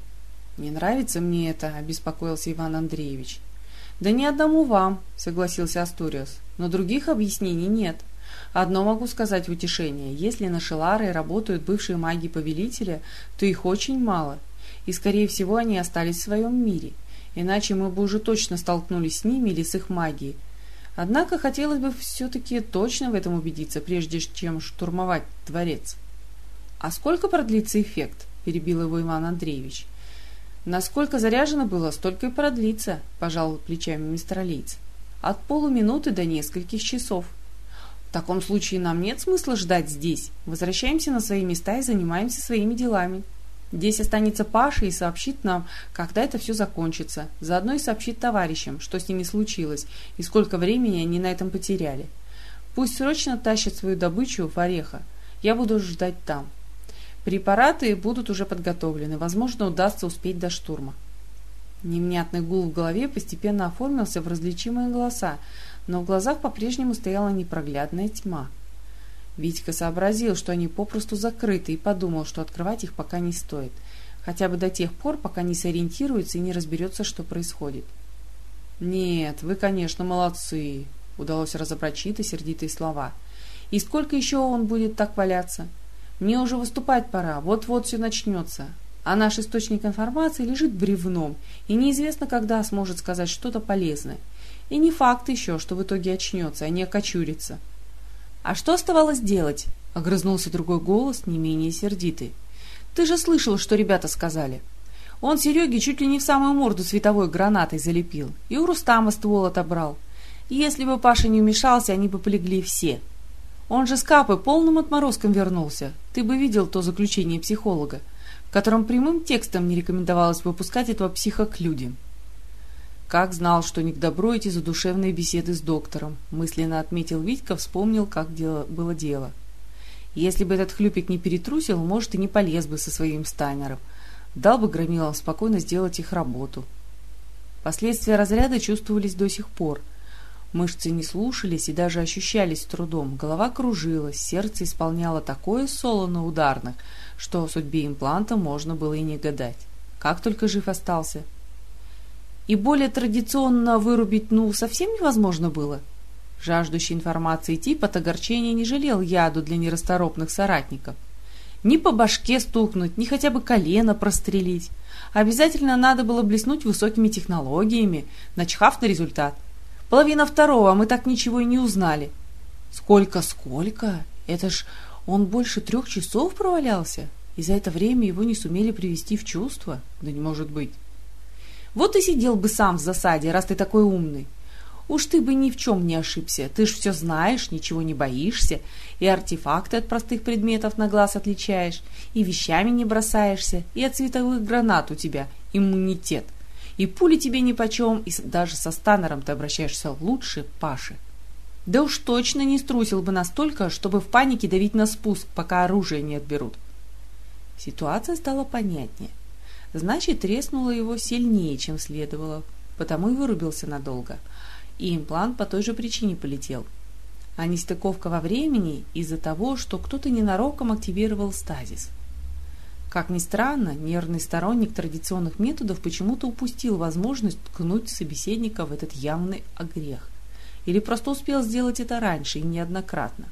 «Не нравится мне это», — обеспокоился Иван Андреевич. «Да ни одному вам», — согласился Астуриус, — «но других объяснений нет. Одно могу сказать в утешение. Если на Шеларе работают бывшие маги-повелителя, то их очень мало, и, скорее всего, они остались в своем мире иначе мы бы уже точно столкнулись с ними или с их магией. Однако хотелось бы все-таки точно в этом убедиться, прежде чем штурмовать дворец. «А сколько продлится эффект?» – перебил его Иван Андреевич. «Насколько заряжено было, столько и продлится», – пожал плечами мистер Алиец. «От полуминуты до нескольких часов». «В таком случае нам нет смысла ждать здесь. Возвращаемся на свои места и занимаемся своими делами». Здесь останется Паша и сообщит нам, когда это все закончится. Заодно и сообщит товарищам, что с ними случилось и сколько времени они на этом потеряли. Пусть срочно тащат свою добычу в Ореха. Я буду ждать там. Препараты будут уже подготовлены. Возможно, удастся успеть до штурма. Невнятный гул в голове постепенно оформился в различимые голоса, но в глазах по-прежнему стояла непроглядная тьма. Витька сообразил, что они попросту закрыты, и подумал, что открывать их пока не стоит, хотя бы до тех пор, пока не сориентируется и не разберется, что происходит. «Нет, вы, конечно, молодцы», — удалось разобрать чьи-то сердитые слова. «И сколько еще он будет так валяться? Мне уже выступать пора, вот-вот все начнется. А наш источник информации лежит бревном, и неизвестно, когда сможет сказать что-то полезное. И не факт еще, что в итоге очнется, а не окочурится». «А что оставалось делать?» — огрызнулся другой голос, не менее сердитый. «Ты же слышал, что ребята сказали. Он Сереге чуть ли не в самую морду световой гранатой залепил, и у Рустама ствол отобрал. Если бы Паша не вмешался, они бы полегли все. Он же с Капы полным отморозком вернулся. Ты бы видел то заключение психолога, в котором прямым текстом не рекомендовалось выпускать этого психа к людям. Как знал, что не к добру эти задушевные беседы с доктором, мысленно отметил Витька, вспомнил, как дело, было дело. Если бы этот хлюпик не перетрусил, может, и не полез бы со своим стайнером. Дал бы громилам спокойно сделать их работу. Последствия разряда чувствовались до сих пор. Мышцы не слушались и даже ощущались трудом. Голова кружилась, сердце исполняло такое соло на ударных, что о судьбе импланта можно было и не гадать. Как только жив остался – и более традиционно вырубить ну совсем невозможно было. Жаждущий информации тип от огорчения не жалел яду для нерасторопных соратников. Ни по башке стукнуть, ни хотя бы колено прострелить. Обязательно надо было блеснуть высокими технологиями, начхав на результат. Половина второго, а мы так ничего и не узнали. Сколько-сколько? Это ж он больше трех часов провалялся, и за это время его не сумели привести в чувство? Да не может быть. Вот и сидел бы сам в засаде, раз ты такой умный. Уж ты бы ни в чем не ошибся, ты ж все знаешь, ничего не боишься, и артефакты от простых предметов на глаз отличаешь, и вещами не бросаешься, и от световых гранат у тебя иммунитет. И пули тебе нипочем, и даже со станером ты обращаешься лучше Паши. Да уж точно не струсил бы настолько, чтобы в панике давить на спуск, пока оружие не отберут. Ситуация стала понятнее. Значит, треснуло его сильнее, чем следовало, потому и вырубился надолго. И имплант по той же причине полетел. А нестыковка во времени из-за того, что кто-то ненароком активировал стазис. Как ни странно, нервный сторонник традиционных методов почему-то упустил возможность ткнуть собеседника в этот явный огрех. Или просто успел сделать это раньше и неоднократно.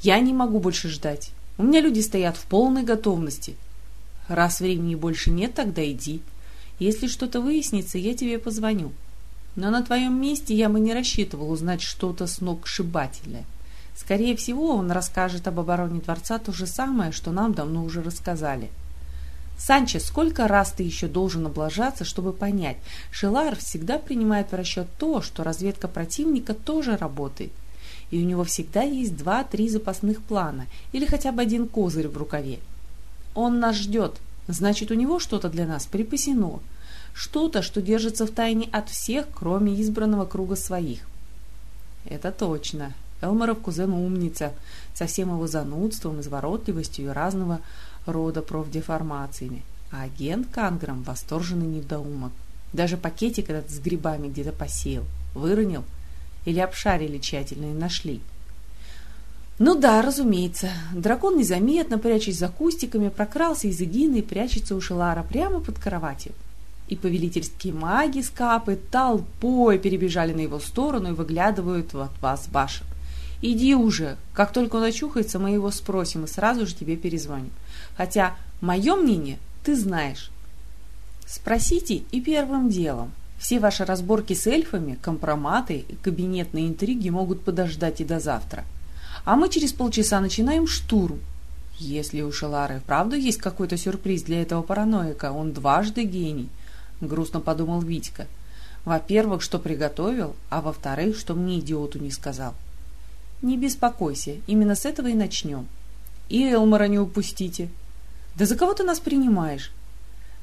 «Я не могу больше ждать. У меня люди стоят в полной готовности», Раз времени больше нет, тогда иди. Если что-то выяснится, я тебе позвоню. Но на твоем месте я бы не рассчитывал узнать что-то сногсшибательное. Скорее всего, он расскажет об обороне дворца то же самое, что нам давно уже рассказали. Санчес, сколько раз ты еще должен облажаться, чтобы понять, Шелар всегда принимает в расчет то, что разведка противника тоже работает, и у него всегда есть два-три запасных плана или хотя бы один козырь в рукаве. Он нас ждет. Значит, у него что-то для нас припасено. Что-то, что держится в тайне от всех, кроме избранного круга своих. Это точно. Элморов кузен умница, со всем его занудством, изворотливостью и разного рода профдеформациями. А агент Канграм восторженный недоумок. Даже пакетик этот с грибами где-то посеял. Выронил? Или обшарили тщательно и нашли? — ну да, разумеется. Дракон незаметно, прячась за кустиками, прокрался из Эгины и прячется у Шелара прямо под кроватью. И повелительские маги с капы толпой перебежали на его сторону и выглядывают от вас башен. Иди уже, как только он очухается, мы его спросим и сразу же тебе перезвоним. Хотя мое мнение ты знаешь. Спросите и первым делом. Все ваши разборки с эльфами, компроматы и кабинетные интриги могут подождать и до завтра а мы через полчаса начинаем штурм. Если у Шелары правда есть какой-то сюрприз для этого параноика, он дважды гений, грустно подумал Витька. Во-первых, что приготовил, а во-вторых, что мне идиоту не сказал. Не беспокойся, именно с этого и начнем. И Элмора не упустите. Да за кого ты нас принимаешь?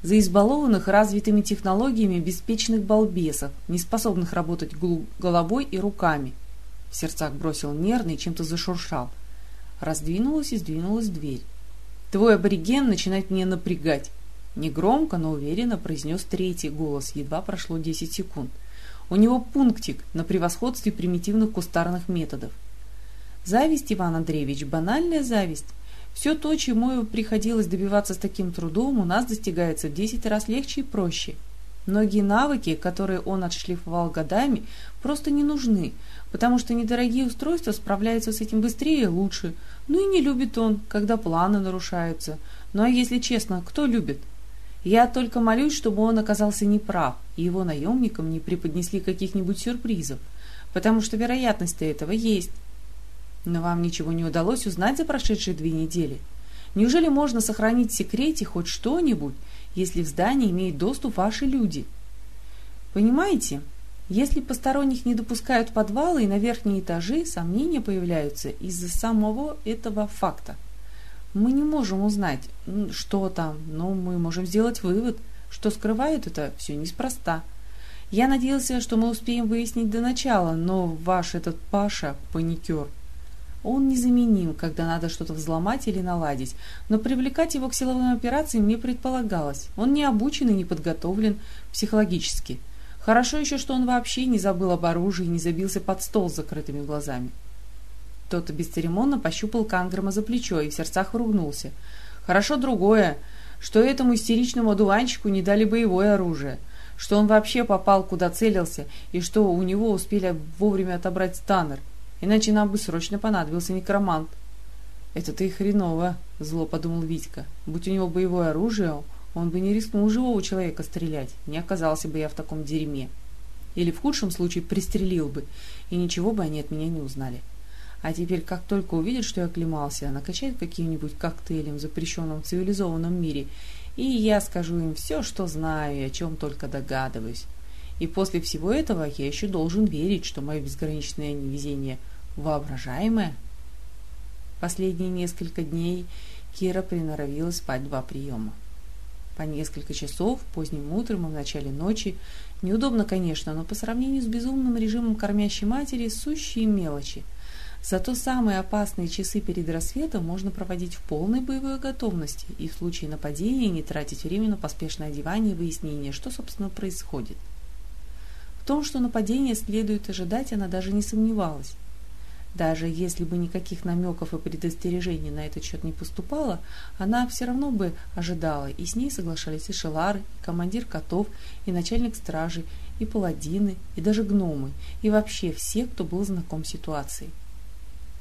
За избалованных развитыми технологиями беспечных балбесов, не способных работать головой и руками. В сердцах бросил нервный чем-то зашуршал. Раздвинулась и сдвинулась дверь. Твой абориген начинает меня напрягать. Негромко, но уверенно произнес третий голос, едва прошло 10 секунд. У него пунктик на превосходстве примитивных кустарных методов. Зависть, Иван Андреевич, банальная зависть. Все то, чему приходилось добиваться с таким трудом, у нас достигается в 10 раз легче и проще. Многие навыки, которые он отшлифовал годами, просто не нужны, потому что недорогие устройства справляются с этим быстрее и лучше. Ну и не любит он, когда планы нарушаются. Ну а если честно, кто любит? Я только молюсь, чтобы он оказался неправ, и его наемникам не преподнесли каких-нибудь сюрпризов, потому что вероятность этого есть. Но вам ничего не удалось узнать за прошедшие две недели? Неужели можно сохранить в секрете хоть что-нибудь, если в здании имеют доступ ваши люди? Понимаете, если посторонних не допускают в подвалы и на верхние этажи, сомнения появляются из-за самого этого факта. Мы не можем узнать, что там, но мы можем сделать вывод, что скрывают это все неспроста. Я надеялся, что мы успеем выяснить до начала, но ваш этот Паша – паникер. Он незаменим, когда надо что-то взломать или наладить, но привлекать его к силовым операциям не предполагалось. Он не обучен и не подготовлен психологически. Хорошо еще, что он вообще не забыл об оружии и не забился под стол с закрытыми глазами. Кто-то бесцеремонно пощупал Канграма за плечо и в сердцах ругнулся. Хорошо другое, что этому истеричному одуванчику не дали боевое оружие, что он вообще попал куда целился и что у него успели вовремя отобрать станнер, иначе нам бы срочно понадобился некромант. «Это-то и хреново», — зло подумал Витька. «Будь у него боевое оружие, он бы не рискнул живого человека стрелять, не оказался бы я в таком дерьме. Или в худшем случае пристрелил бы, и ничего бы они от меня не узнали». А теперь, как только увидят, что я оклемался, накачают каким-нибудь коктейлем, в цивилизованном мире, и я скажу им все, что знаю и о чем только догадываюсь. И после всего этого я еще должен верить, что мое безграничное невезение воображаемое. Последние несколько дней Кира приноровилась спать два приема. По несколько часов, поздним утром и в начале ночи. Неудобно, конечно, но по сравнению с безумным режимом кормящей матери, сущие мелочи – Зато самые опасные часы перед рассветом можно проводить в полной боевой готовности и в случае нападения не тратить время на поспешное одевание и выяснение, что, собственно, происходит. Том, что нападение следует ожидать, она даже не сомневалась. Даже если бы никаких намеков и предостережений на этот счет не поступало, она все равно бы ожидала, и с ней соглашались и Шелары, и командир котов, и начальник стражи, и паладины, и даже гномы, и вообще все, кто был знаком с ситуацией.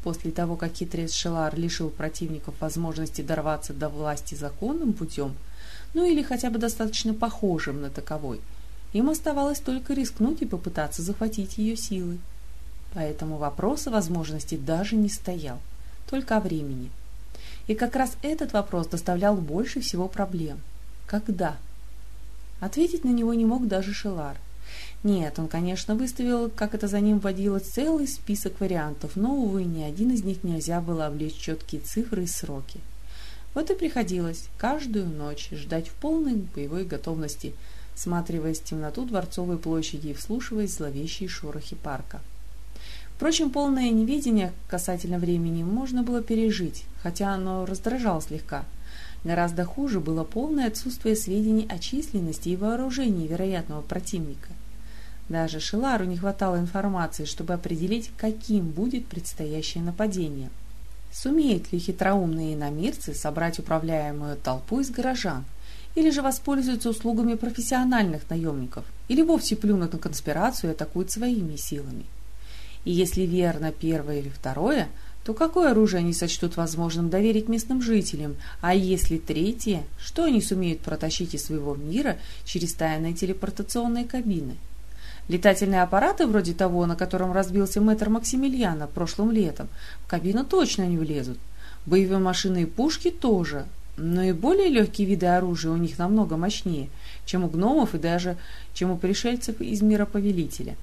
После того, как хитрец Шелар лишил противников возможности дорваться до власти законным путем, ну или хотя бы достаточно похожим на таковой, им оставалось только рискнуть и попытаться захватить ее силы. Поэтому вопрос о возможности даже не стоял, только о времени. И как раз этот вопрос доставлял больше всего проблем. Когда? Ответить на него не мог даже Шелар. Нет, он, конечно, выставил, как это за ним водилось, целый список вариантов, но, увы, ни один из них нельзя было облечь четкие цифры и сроки. Вот и приходилось каждую ночь ждать в полной боевой готовности, сматриваясь в темноту Дворцовой площади и вслушиваясь в зловещие шорохи парка. Впрочем, полное неведение касательно времени можно было пережить, хотя оно раздражало слегка. Гораздо хуже было полное отсутствие сведений о численности и вооружении вероятного противника. Даже Шилару не хватало информации, чтобы определить, каким будет предстоящее нападение. Сумеют ли хитроумные иномирцы собрать управляемую толпу из горожан? Или же воспользуются услугами профессиональных наемников? Или вовсе плюнут на конспирацию и атакуют своими силами? И если верно первое или второе, то какое оружие они сочтут возможным доверить местным жителям? А если третье, что они сумеют протащить из своего мира через тайные телепортационные кабины? Летательные аппараты, вроде того, на котором разбился мэтр Максимилиана прошлым летом, в кабину точно не влезут. Боевые машины и пушки тоже, но и более легкие виды оружия у них намного мощнее, чем у гномов и даже чем у пришельцев из мира повелителя.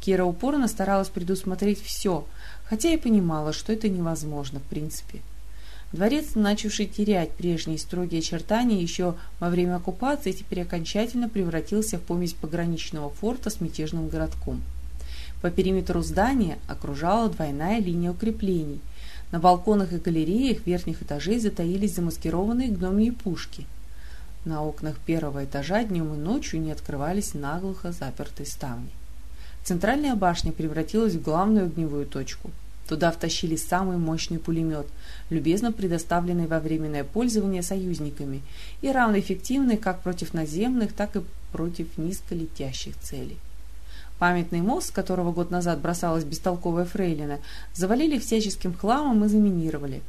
Кира упорно старалась предусмотреть все, хотя и понимала, что это невозможно в принципе. Дворец, начавший терять прежние строгие очертания еще во время оккупации, теперь окончательно превратился в помесь пограничного форта с мятежным городком. По периметру здания окружала двойная линия укреплений. На балконах и галереях верхних этажей затаились замаскированные гномьи пушки. На окнах первого этажа днем и ночью не открывались наглухо запертые ставни. Центральная башня превратилась в главную огневую точку. Туда втащили самый мощный пулемет, любезно предоставленный во временное пользование союзниками и равноэффективный как против наземных, так и против низколетящих целей. Памятный мост, с которого год назад бросалась бестолковая фрейлина, завалили всяческим хламом и заминировали.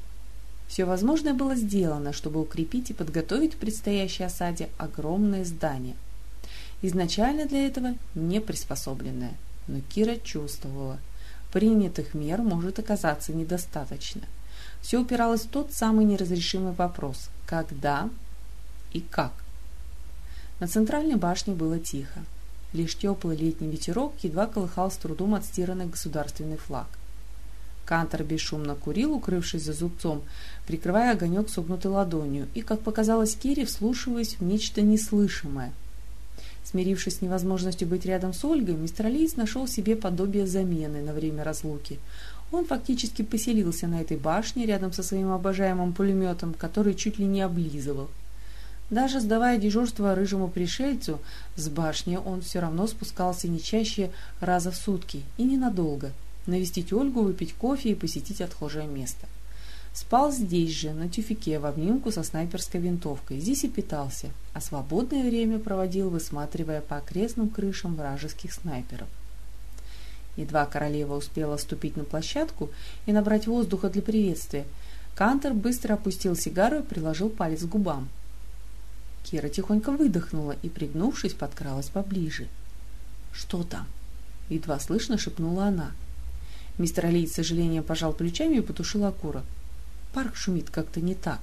Все возможное было сделано, чтобы укрепить и подготовить к предстоящей осаде огромное здание. Изначально для этого не приспособленное – но Кира чувствовала, принятых мер может оказаться недостаточно. Все упиралось в тот самый неразрешимый вопрос – когда и как. На центральной башне было тихо. Лишь теплый летний ветерок едва колыхал с трудом отстиранный государственный флаг. Кантор бесшумно курил, укрывшись за зубцом, прикрывая огонек согнутой ладонью, и, как показалось Кире, вслушиваясь в нечто неслышимое – Смирившись с невозможностью быть рядом с Ольгой, мистер Алиец нашел себе подобие замены на время разлуки. Он фактически поселился на этой башне рядом со своим обожаемым пулеметом, который чуть ли не облизывал. Даже сдавая дежурство рыжему пришельцу, с башни он все равно спускался не чаще раза в сутки и ненадолго, навестить Ольгу, выпить кофе и посетить отхожее место. Спал здесь же, на тюфике, в обнимку со снайперской винтовкой. Здесь и питался, а свободное время проводил, высматривая по окрестным крышам вражеских снайперов. Едва королева успела ступить на площадку и набрать воздуха для приветствия, Кантер быстро опустил сигару и приложил палец к губам. Кира тихонько выдохнула и, пригнувшись, подкралась поближе. «Что там?» — едва слышно шепнула она. Мистер Алиец с сожалением пожал плечами и потушил окурок. Парк шумит как-то не так.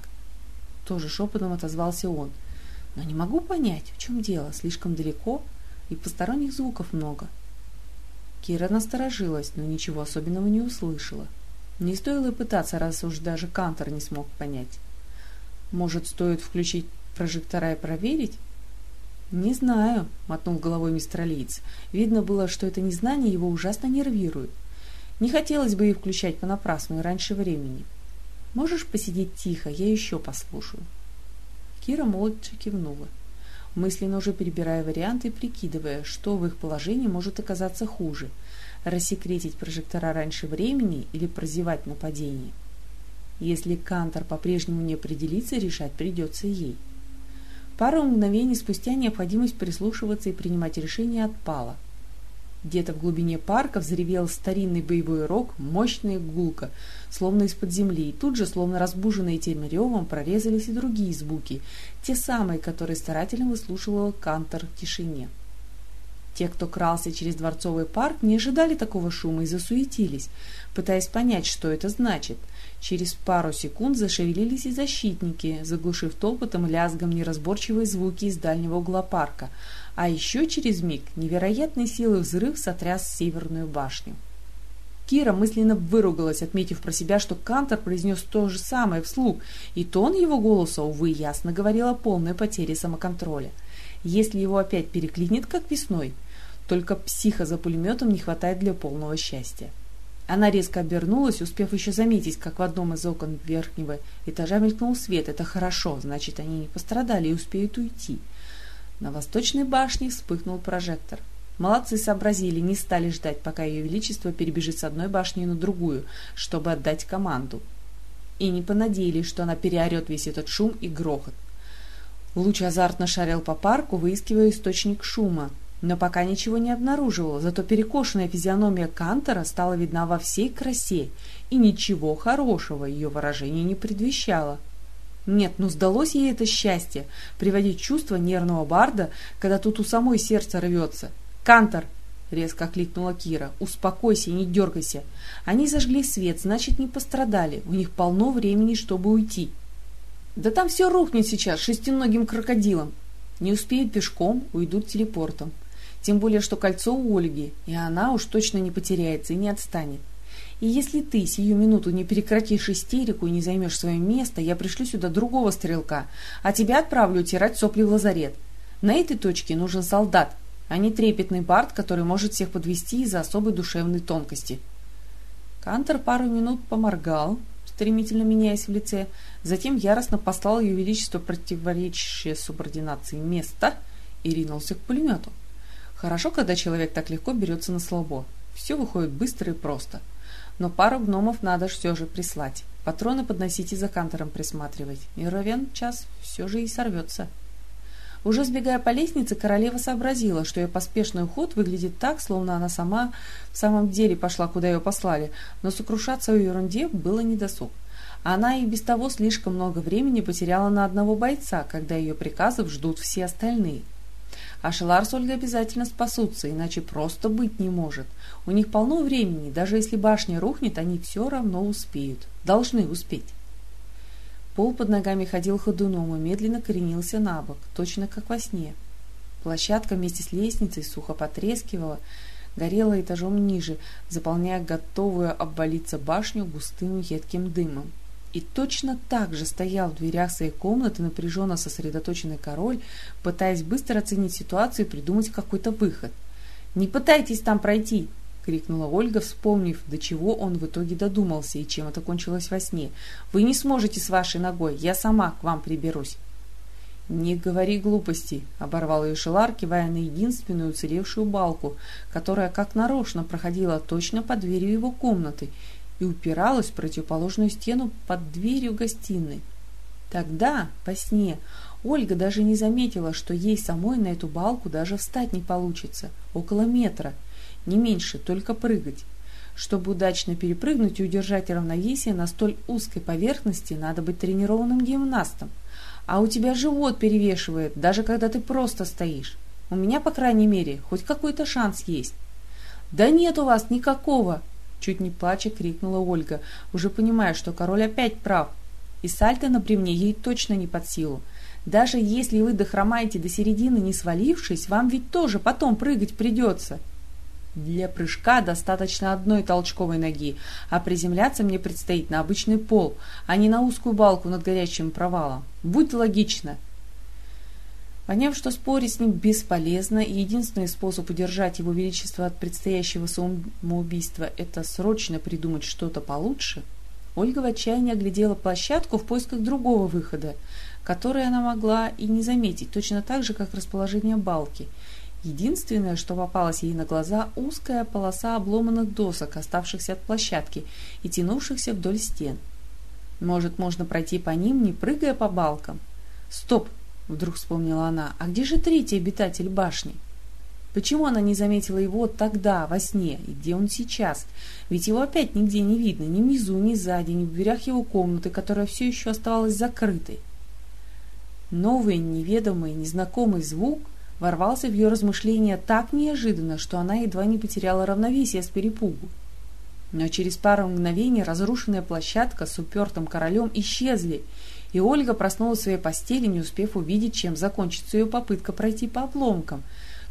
Тоже шепотом отозвался он. Но не могу понять, в чем дело. Слишком далеко и посторонних звуков много. Кира насторожилась, но ничего особенного не услышала. Не стоило и пытаться, раз уж даже Кантор не смог понять. Может, стоит включить прожектора и проверить? «Не знаю», — мотнул головой мистер Лиц. Видно было, что это незнание его ужасно нервирует. Не хотелось бы и включать понапрасну и раньше времени. Можешь посидеть тихо, я еще послушаю. Кира молча кивнула, мысленно уже перебирая варианты и прикидывая, что в их положении может оказаться хуже – рассекретить прожектора раньше времени или прозевать нападение. Если Кантор по-прежнему не определится, решать придется ей. Пару мгновений спустя необходимость прислушиваться и принимать решение отпала. Где-то в глубине парка взревел старинный боевой рог, мощная гулка, словно из-под земли, и тут же, словно разбуженные тем ревом, прорезались и другие звуки, те самые, которые старательно выслушивал Кантор в тишине. Те, кто крался через Дворцовый парк, не ожидали такого шума и засуетились, пытаясь понять, что это значит. Через пару секунд зашевелились и защитники, заглушив топотом и лязгом неразборчивые звуки из дальнего угла парка – а еще через миг невероятной силы взрыв сотряс Северную башню. Кира мысленно выругалась, отметив про себя, что Кантор произнес то же самое вслух, и тон его голоса, увы, ясно говорил о полной потере самоконтроля. Если его опять переклинит, как весной, только психа за пулеметом не хватает для полного счастья. Она резко обернулась, успев еще заметить, как в одном из окон верхнего этажа мелькнул свет. Это хорошо, значит, они не пострадали и успеют уйти. На восточной башне вспыхнул прожектор. Молодцы сообразили, не стали ждать, пока ее величество перебежит с одной башни на другую, чтобы отдать команду. И не понадеялись, что она переорет весь этот шум и грохот. Луч азартно шарил по парку, выискивая источник шума, но пока ничего не обнаруживал, зато перекошенная физиономия Кантора стала видна во всей красе, и ничего хорошего ее выражение не предвещало. Нет, ну сдалось ей это счастье, приводить чувство нервного барда, когда тут у самой сердце рвется. «Кантор!» — резко окликнула Кира. «Успокойся и не дергайся. Они зажгли свет, значит, не пострадали. У них полно времени, чтобы уйти». «Да там все рухнет сейчас шестиногим крокодилом. Не успеют пешком, уйдут телепортом. Тем более, что кольцо у Ольги, и она уж точно не потеряется и не отстанет. И если ты сию минуту не прекратишь истерику и не займешь свое место, я пришлю сюда другого стрелка, а тебя отправлю утирать сопли в лазарет. На этой точке нужен солдат, а не трепетный бард, который может всех подвести из-за особой душевной тонкости. Кантор пару минут поморгал, стремительно меняясь в лице, затем яростно послал ее величество противоречащее субординации место и ринулся к пулемету. Хорошо, когда человек так легко берется на слабо. Все выходит быстро и просто. Но пару гномов надо все же прислать. Патроны подносить и за кантором присматривать. И ровен час все же и сорвется. Уже сбегая по лестнице, королева сообразила, что ее поспешный уход выглядит так, словно она сама в самом деле пошла, куда ее послали, но сокрушаться о ерунде было недосуг. Она и без того слишком много времени потеряла на одного бойца, когда ее приказов ждут все остальные. А Шелар с Ольгой обязательно спасутся, иначе просто быть не может. У них полно времени, даже если башня рухнет, они все равно успеют. Должны успеть. Пол под ногами ходил ходуном и медленно коренился на бок, точно как во сне. Площадка вместе с лестницей сухо потрескивала, горела этажом ниже, заполняя готовую обвалиться башню густым едким дымом. И точно так же стоял в дверях своей комнаты напряженно сосредоточенный король, пытаясь быстро оценить ситуацию и придумать какой-то выход. «Не пытайтесь там пройти!» — крикнула Ольга, вспомнив, до чего он в итоге додумался и чем это кончилось во сне. «Вы не сможете с вашей ногой, я сама к вам приберусь». «Не говори глупости», — оборвал ее Шелар, кивая на единственную уцелевшую балку, которая как нарочно проходила точно под дверью его комнаты и упиралась в противоположную стену под дверью гостиной. Тогда, по сне, Ольга даже не заметила, что ей самой на эту балку даже встать не получится, около метра — не меньше, только прыгать. Чтобы удачно перепрыгнуть и удержать равновесие на столь узкой поверхности, надо быть тренированным гимнастом. А у тебя живот перевешивает, даже когда ты просто стоишь. У меня, по крайней мере, хоть какой-то шанс есть. «Да нет у вас никакого!» Чуть не плача крикнула Ольга, уже понимая, что король опять прав. И сальто на бревне ей точно не под силу. Даже если вы дохромаете до середины, не свалившись, вам ведь тоже потом прыгать придется. Для прыжка достаточно одной толчковой ноги, а приземляться мне предстоит на обычный пол, а не на узкую балку над горячим провалом. Будь логично. Поняв, что спорить с ним бесполезно, и единственный способ удержать его величество от предстоящего самоубийства – это срочно придумать что-то получше, Ольга в отчаянии оглядела площадку в поисках другого выхода, который она могла и не заметить, точно так же, как расположение балки – Единственное, что попалось ей на глаза, узкая полоса обломанных досок, оставшихся от площадки и тянувшихся вдоль стен. Может, можно пройти по ним, не прыгая по балкам? Стоп! Вдруг вспомнила она. А где же третий обитатель башни? Почему она не заметила его тогда, во сне, и где он сейчас? Ведь его опять нигде не видно, ни внизу, ни сзади, ни в дверях его комнаты, которая все еще оставалась закрытой. Новый, неведомый, незнакомый звук ворвался в ее размышления так неожиданно, что она едва не потеряла равновесие с перепугу. Но через пару мгновений разрушенная площадка с упертым королем исчезли, и Ольга проснулась в своей постели, не успев увидеть, чем закончится ее попытка пройти по обломкам.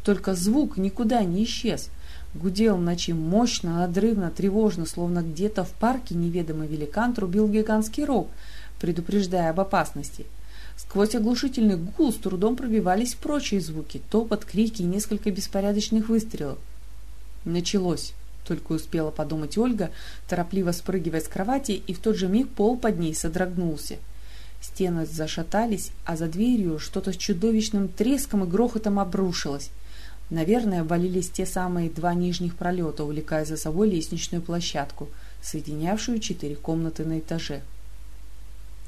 Только звук никуда не исчез. Гудел ночи мощно, надрывно, тревожно, словно где-то в парке неведомый великан трубил гигантский рог, предупреждая об опасности. Сквозь оглушительный гул с трудом пробивались прочие звуки, топот, крики и несколько беспорядочных выстрелов. Началось, только успела подумать Ольга, торопливо спрыгивая с кровати, и в тот же миг пол под ней содрогнулся. Стены зашатались, а за дверью что-то с чудовищным треском и грохотом обрушилось. Наверное, валились те самые два нижних пролета, увлекая за собой лестничную площадку, соединявшую четыре комнаты на этаже.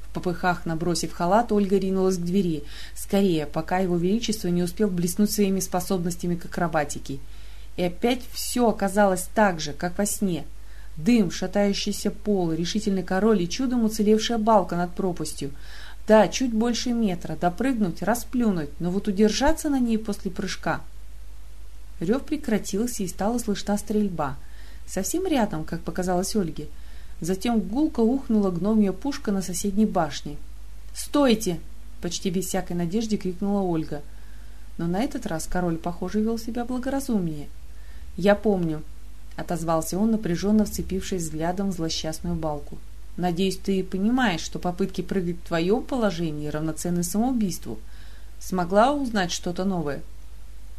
В попыхах, набросив халат, Ольга ринулась к двери. Скорее, пока его величество не успел блеснуть своими способностями к акробатике. И опять все оказалось так же, как во сне. Дым, шатающийся пол, решительный король и чудом уцелевшая балка над пропастью. Да, чуть больше метра, допрыгнуть, расплюнуть, но вот удержаться на ней после прыжка. Рев прекратился и стала слышна стрельба. Совсем рядом, как показалось Ольге. Затем гулко ухнула гномья пушка на соседней башне. «Стойте!» — почти без всякой надежды крикнула Ольга. Но на этот раз король, похоже, вел себя благоразумнее. «Я помню. Отозвался он, напряженно вцепившись взглядом в злосчастную балку. «Надеюсь, ты понимаешь, что попытки прыгать в твоем положении равноценны самоубийству. Смогла узнать что-то новое?»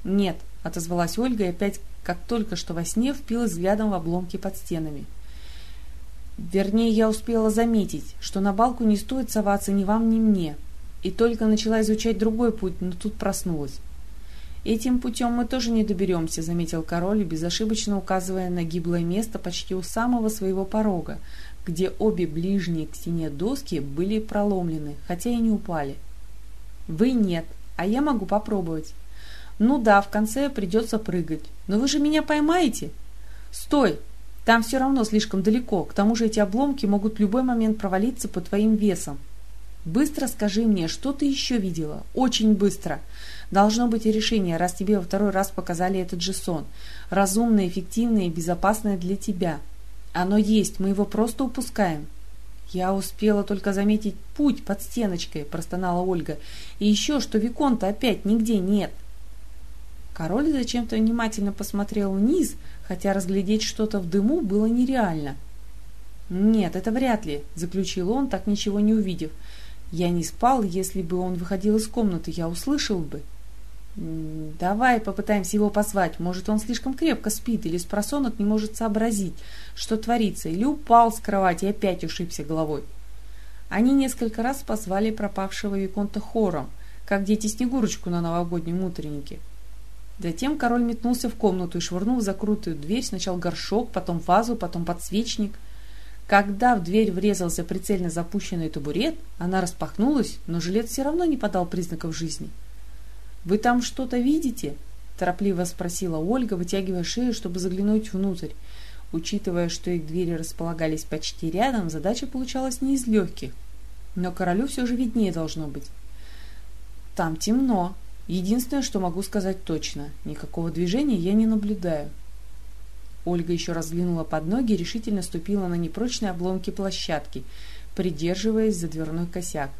«Нет», — отозвалась Ольга и опять, как только что во сне, впилась взглядом в обломки под стенами. Вернее, я успела заметить, что на балку не стоит соваться ни вам, ни мне. И только начала изучать другой путь, но тут проснулась. «Этим путем мы тоже не доберемся», — заметил король, безошибочно указывая на гиблое место почти у самого своего порога, где обе ближние к стене доски были проломлены, хотя и не упали. «Вы нет, а я могу попробовать». «Ну да, в конце придется прыгать. Но вы же меня поймаете?» «Стой! Там все равно слишком далеко, к тому же эти обломки могут в любой момент провалиться под твоим весом. Быстро скажи мне, что ты еще видела? Очень быстро!» Должно быть решение, раз тебе во второй раз показали этот же сон. Разумное, эффективное и безопасное для тебя. Оно есть, мы его просто упускаем. Я успела только заметить путь под стеночкой, простонала Ольга. И еще, что Виконта опять нигде нет. Король зачем-то внимательно посмотрел вниз, хотя разглядеть что-то в дыму было нереально. «Нет, это вряд ли», — заключил он, так ничего не увидев. «Я не спал, если бы он выходил из комнаты, я услышал бы». «Давай попытаемся его позвать. Может, он слишком крепко спит или с не может сообразить, что творится, или упал с кровати и опять ушибся головой». Они несколько раз позвали пропавшего Виконта хором, как дети Снегурочку на новогоднем утреннике. Затем король метнулся в комнату и швырнул в закрытую дверь сначала горшок, потом вазу, потом подсвечник. Когда в дверь врезался прицельно запущенный табурет, она распахнулась, но жилет все равно не подал признаков жизни. — «Вы там что-то видите?» – торопливо спросила Ольга, вытягивая шею, чтобы заглянуть внутрь. Учитывая, что их двери располагались почти рядом, задача получалась не из легких. Но королю все же виднее должно быть. «Там темно. Единственное, что могу сказать точно. Никакого движения я не наблюдаю». Ольга еще раз взглянула под ноги и решительно ступила на непрочные обломки площадки, придерживаясь за дверной косяк.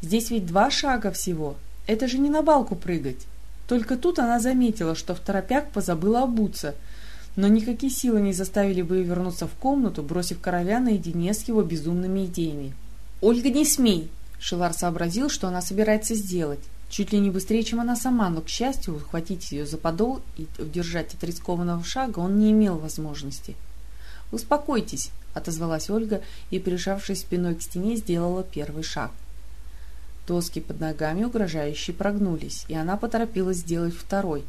«Здесь ведь два шага всего, это же не на балку прыгать. Только тут она заметила, что в торопяк позабыла обуться, но никакие силы не заставили бы ее вернуться в комнату, бросив короля наедине с его безумными идеями. «Ольга, не смей!» Шилар сообразил, что она собирается сделать. Чуть ли не быстрее, чем она сама, но, к счастью, ухватить ее за подол и удержать от рискованного шага он не имел возможности. «Успокойтесь», — отозвалась Ольга и, прижавшись спиной к стене, сделала первый шаг. Доски под ногами угрожающе прогнулись, и она поторопилась сделать второй.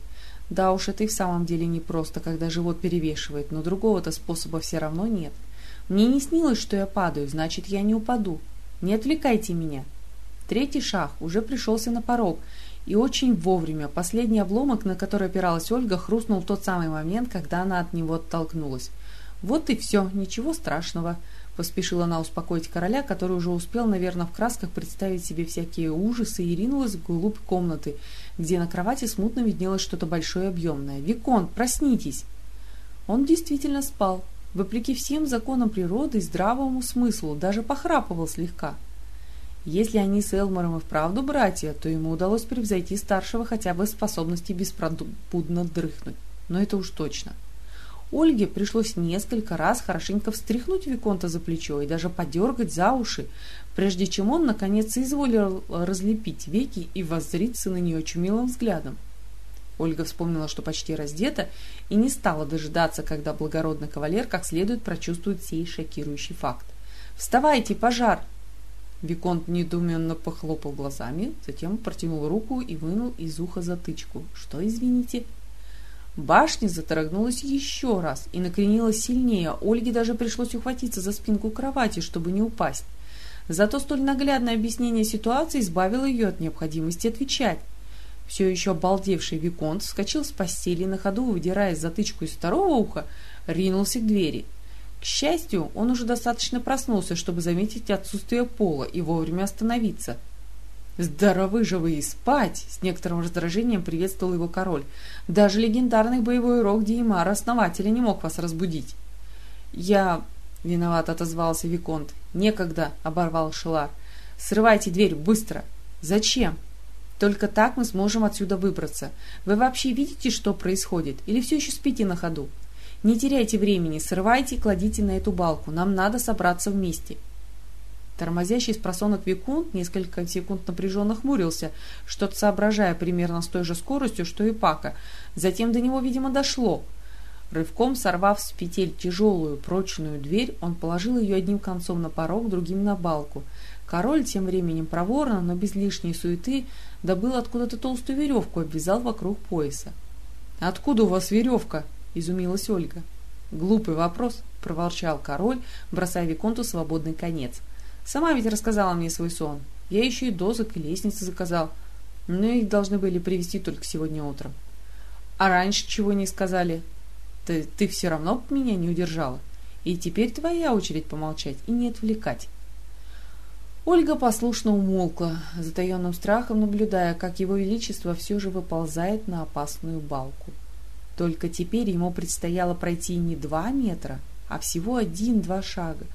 Да уж, это и в самом деле непросто, когда живот перевешивает, но другого-то способа все равно нет. Мне не снилось, что я падаю, значит, я не упаду. Не отвлекайте меня. Третий шаг уже пришелся на порог, и очень вовремя последний обломок, на который опиралась Ольга, хрустнул в тот самый момент, когда она от него оттолкнулась. Вот и все, ничего страшного. Поспешила она успокоить короля, который уже успел, наверное, в красках представить себе всякие ужасы и ринулась вглубь комнаты, где на кровати смутно виднелось что-то большое и объемное. «Викон, проснитесь!» Он действительно спал, вопреки всем законам природы и здравому смыслу, даже похрапывал слегка. Если они с Элмором и вправду братья, то ему удалось превзойти старшего хотя бы способности беспробудно дрыхнуть. Но это уж точно. — Ольге пришлось несколько раз хорошенько встряхнуть Виконта за плечо и даже подергать за уши, прежде чем он, наконец, изволил разлепить веки и воззриться на нее чумелым взглядом. Ольга вспомнила, что почти раздета, и не стала дожидаться, когда благородный кавалер как следует прочувствует сей шокирующий факт. «Вставайте, пожар!» Виконт недоуменно похлопал глазами, затем протянул руку и вынул из уха затычку. «Что, извините?» Башня заторогнулась еще раз и накренилась сильнее. Ольге даже пришлось ухватиться за спинку кровати, чтобы не упасть. Зато столь наглядное объяснение ситуации избавило ее от необходимости отвечать. Все еще обалдевший Виконт вскочил с постели на ходу, выдирая затычку из второго уха, ринулся к двери. К счастью, он уже достаточно проснулся, чтобы заметить отсутствие пола и вовремя остановиться. «Здоровы же вы и спать!» — с некоторым раздражением приветствовал его король. «Даже легендарный боевой рог Деймара основателя не мог вас разбудить». «Я...» — виноват отозвался Виконт. «Некогда!» — оборвал Шелар. «Срывайте дверь, быстро!» «Зачем?» «Только так мы сможем отсюда выбраться. Вы вообще видите, что происходит? Или все еще спите на ходу?» Не теряйте времени, срывайте и кладите на эту балку. Нам надо собраться вместе. Тормозящий с просонок Викунт несколько секунд напряженно хмурился, что-то соображая примерно с той же скоростью, что и Пака. Затем до него, видимо, дошло. Рывком сорвав с петель тяжелую прочную дверь, он положил ее одним концом на порог, другим на балку. Король тем временем проворно, но без лишней суеты, добыл откуда-то толстую веревку, обвязал вокруг пояса. «Откуда у вас веревка?» — изумилась Ольга. «Глупый вопрос», — проворчал король, бросая Виконту свободный конец. Сама ведь рассказала мне свой сон. Я еще и дозок и лестницы заказал. Но их должны были привезти только сегодня утром. А раньше чего не сказали? Ты, ты все равно меня не удержала. И теперь твоя очередь помолчать и не отвлекать. Ольга послушно умолкла, затаенным страхом наблюдая, как его величество все же выползает на опасную балку. Только теперь ему предстояло пройти не два метра, а всего один-два шага,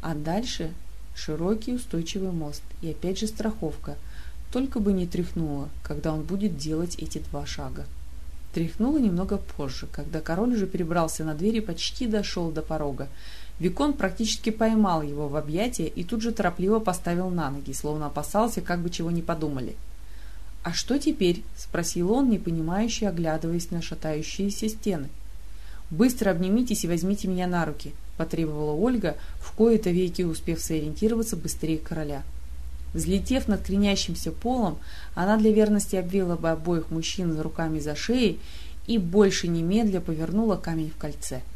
а дальше Широкий устойчивый мост и опять же страховка. Только бы не тряхнуло, когда он будет делать эти два шага. Тряхнуло немного позже, когда король уже перебрался на дверь и почти дошел до порога. Викон практически поймал его в объятия и тут же торопливо поставил на ноги, словно опасался, как бы чего не подумали. «А что теперь?» — спросил он, непонимающе оглядываясь на шатающиеся стены. «Быстро обнимитесь и возьмите меня на руки», — потребовала Ольга, в кои-то веки успев сориентироваться быстрее короля. Взлетев над кренящимся полом, она для верности обвила бы обоих мужчин руками за шеей и больше немедля повернула камень в кольце. —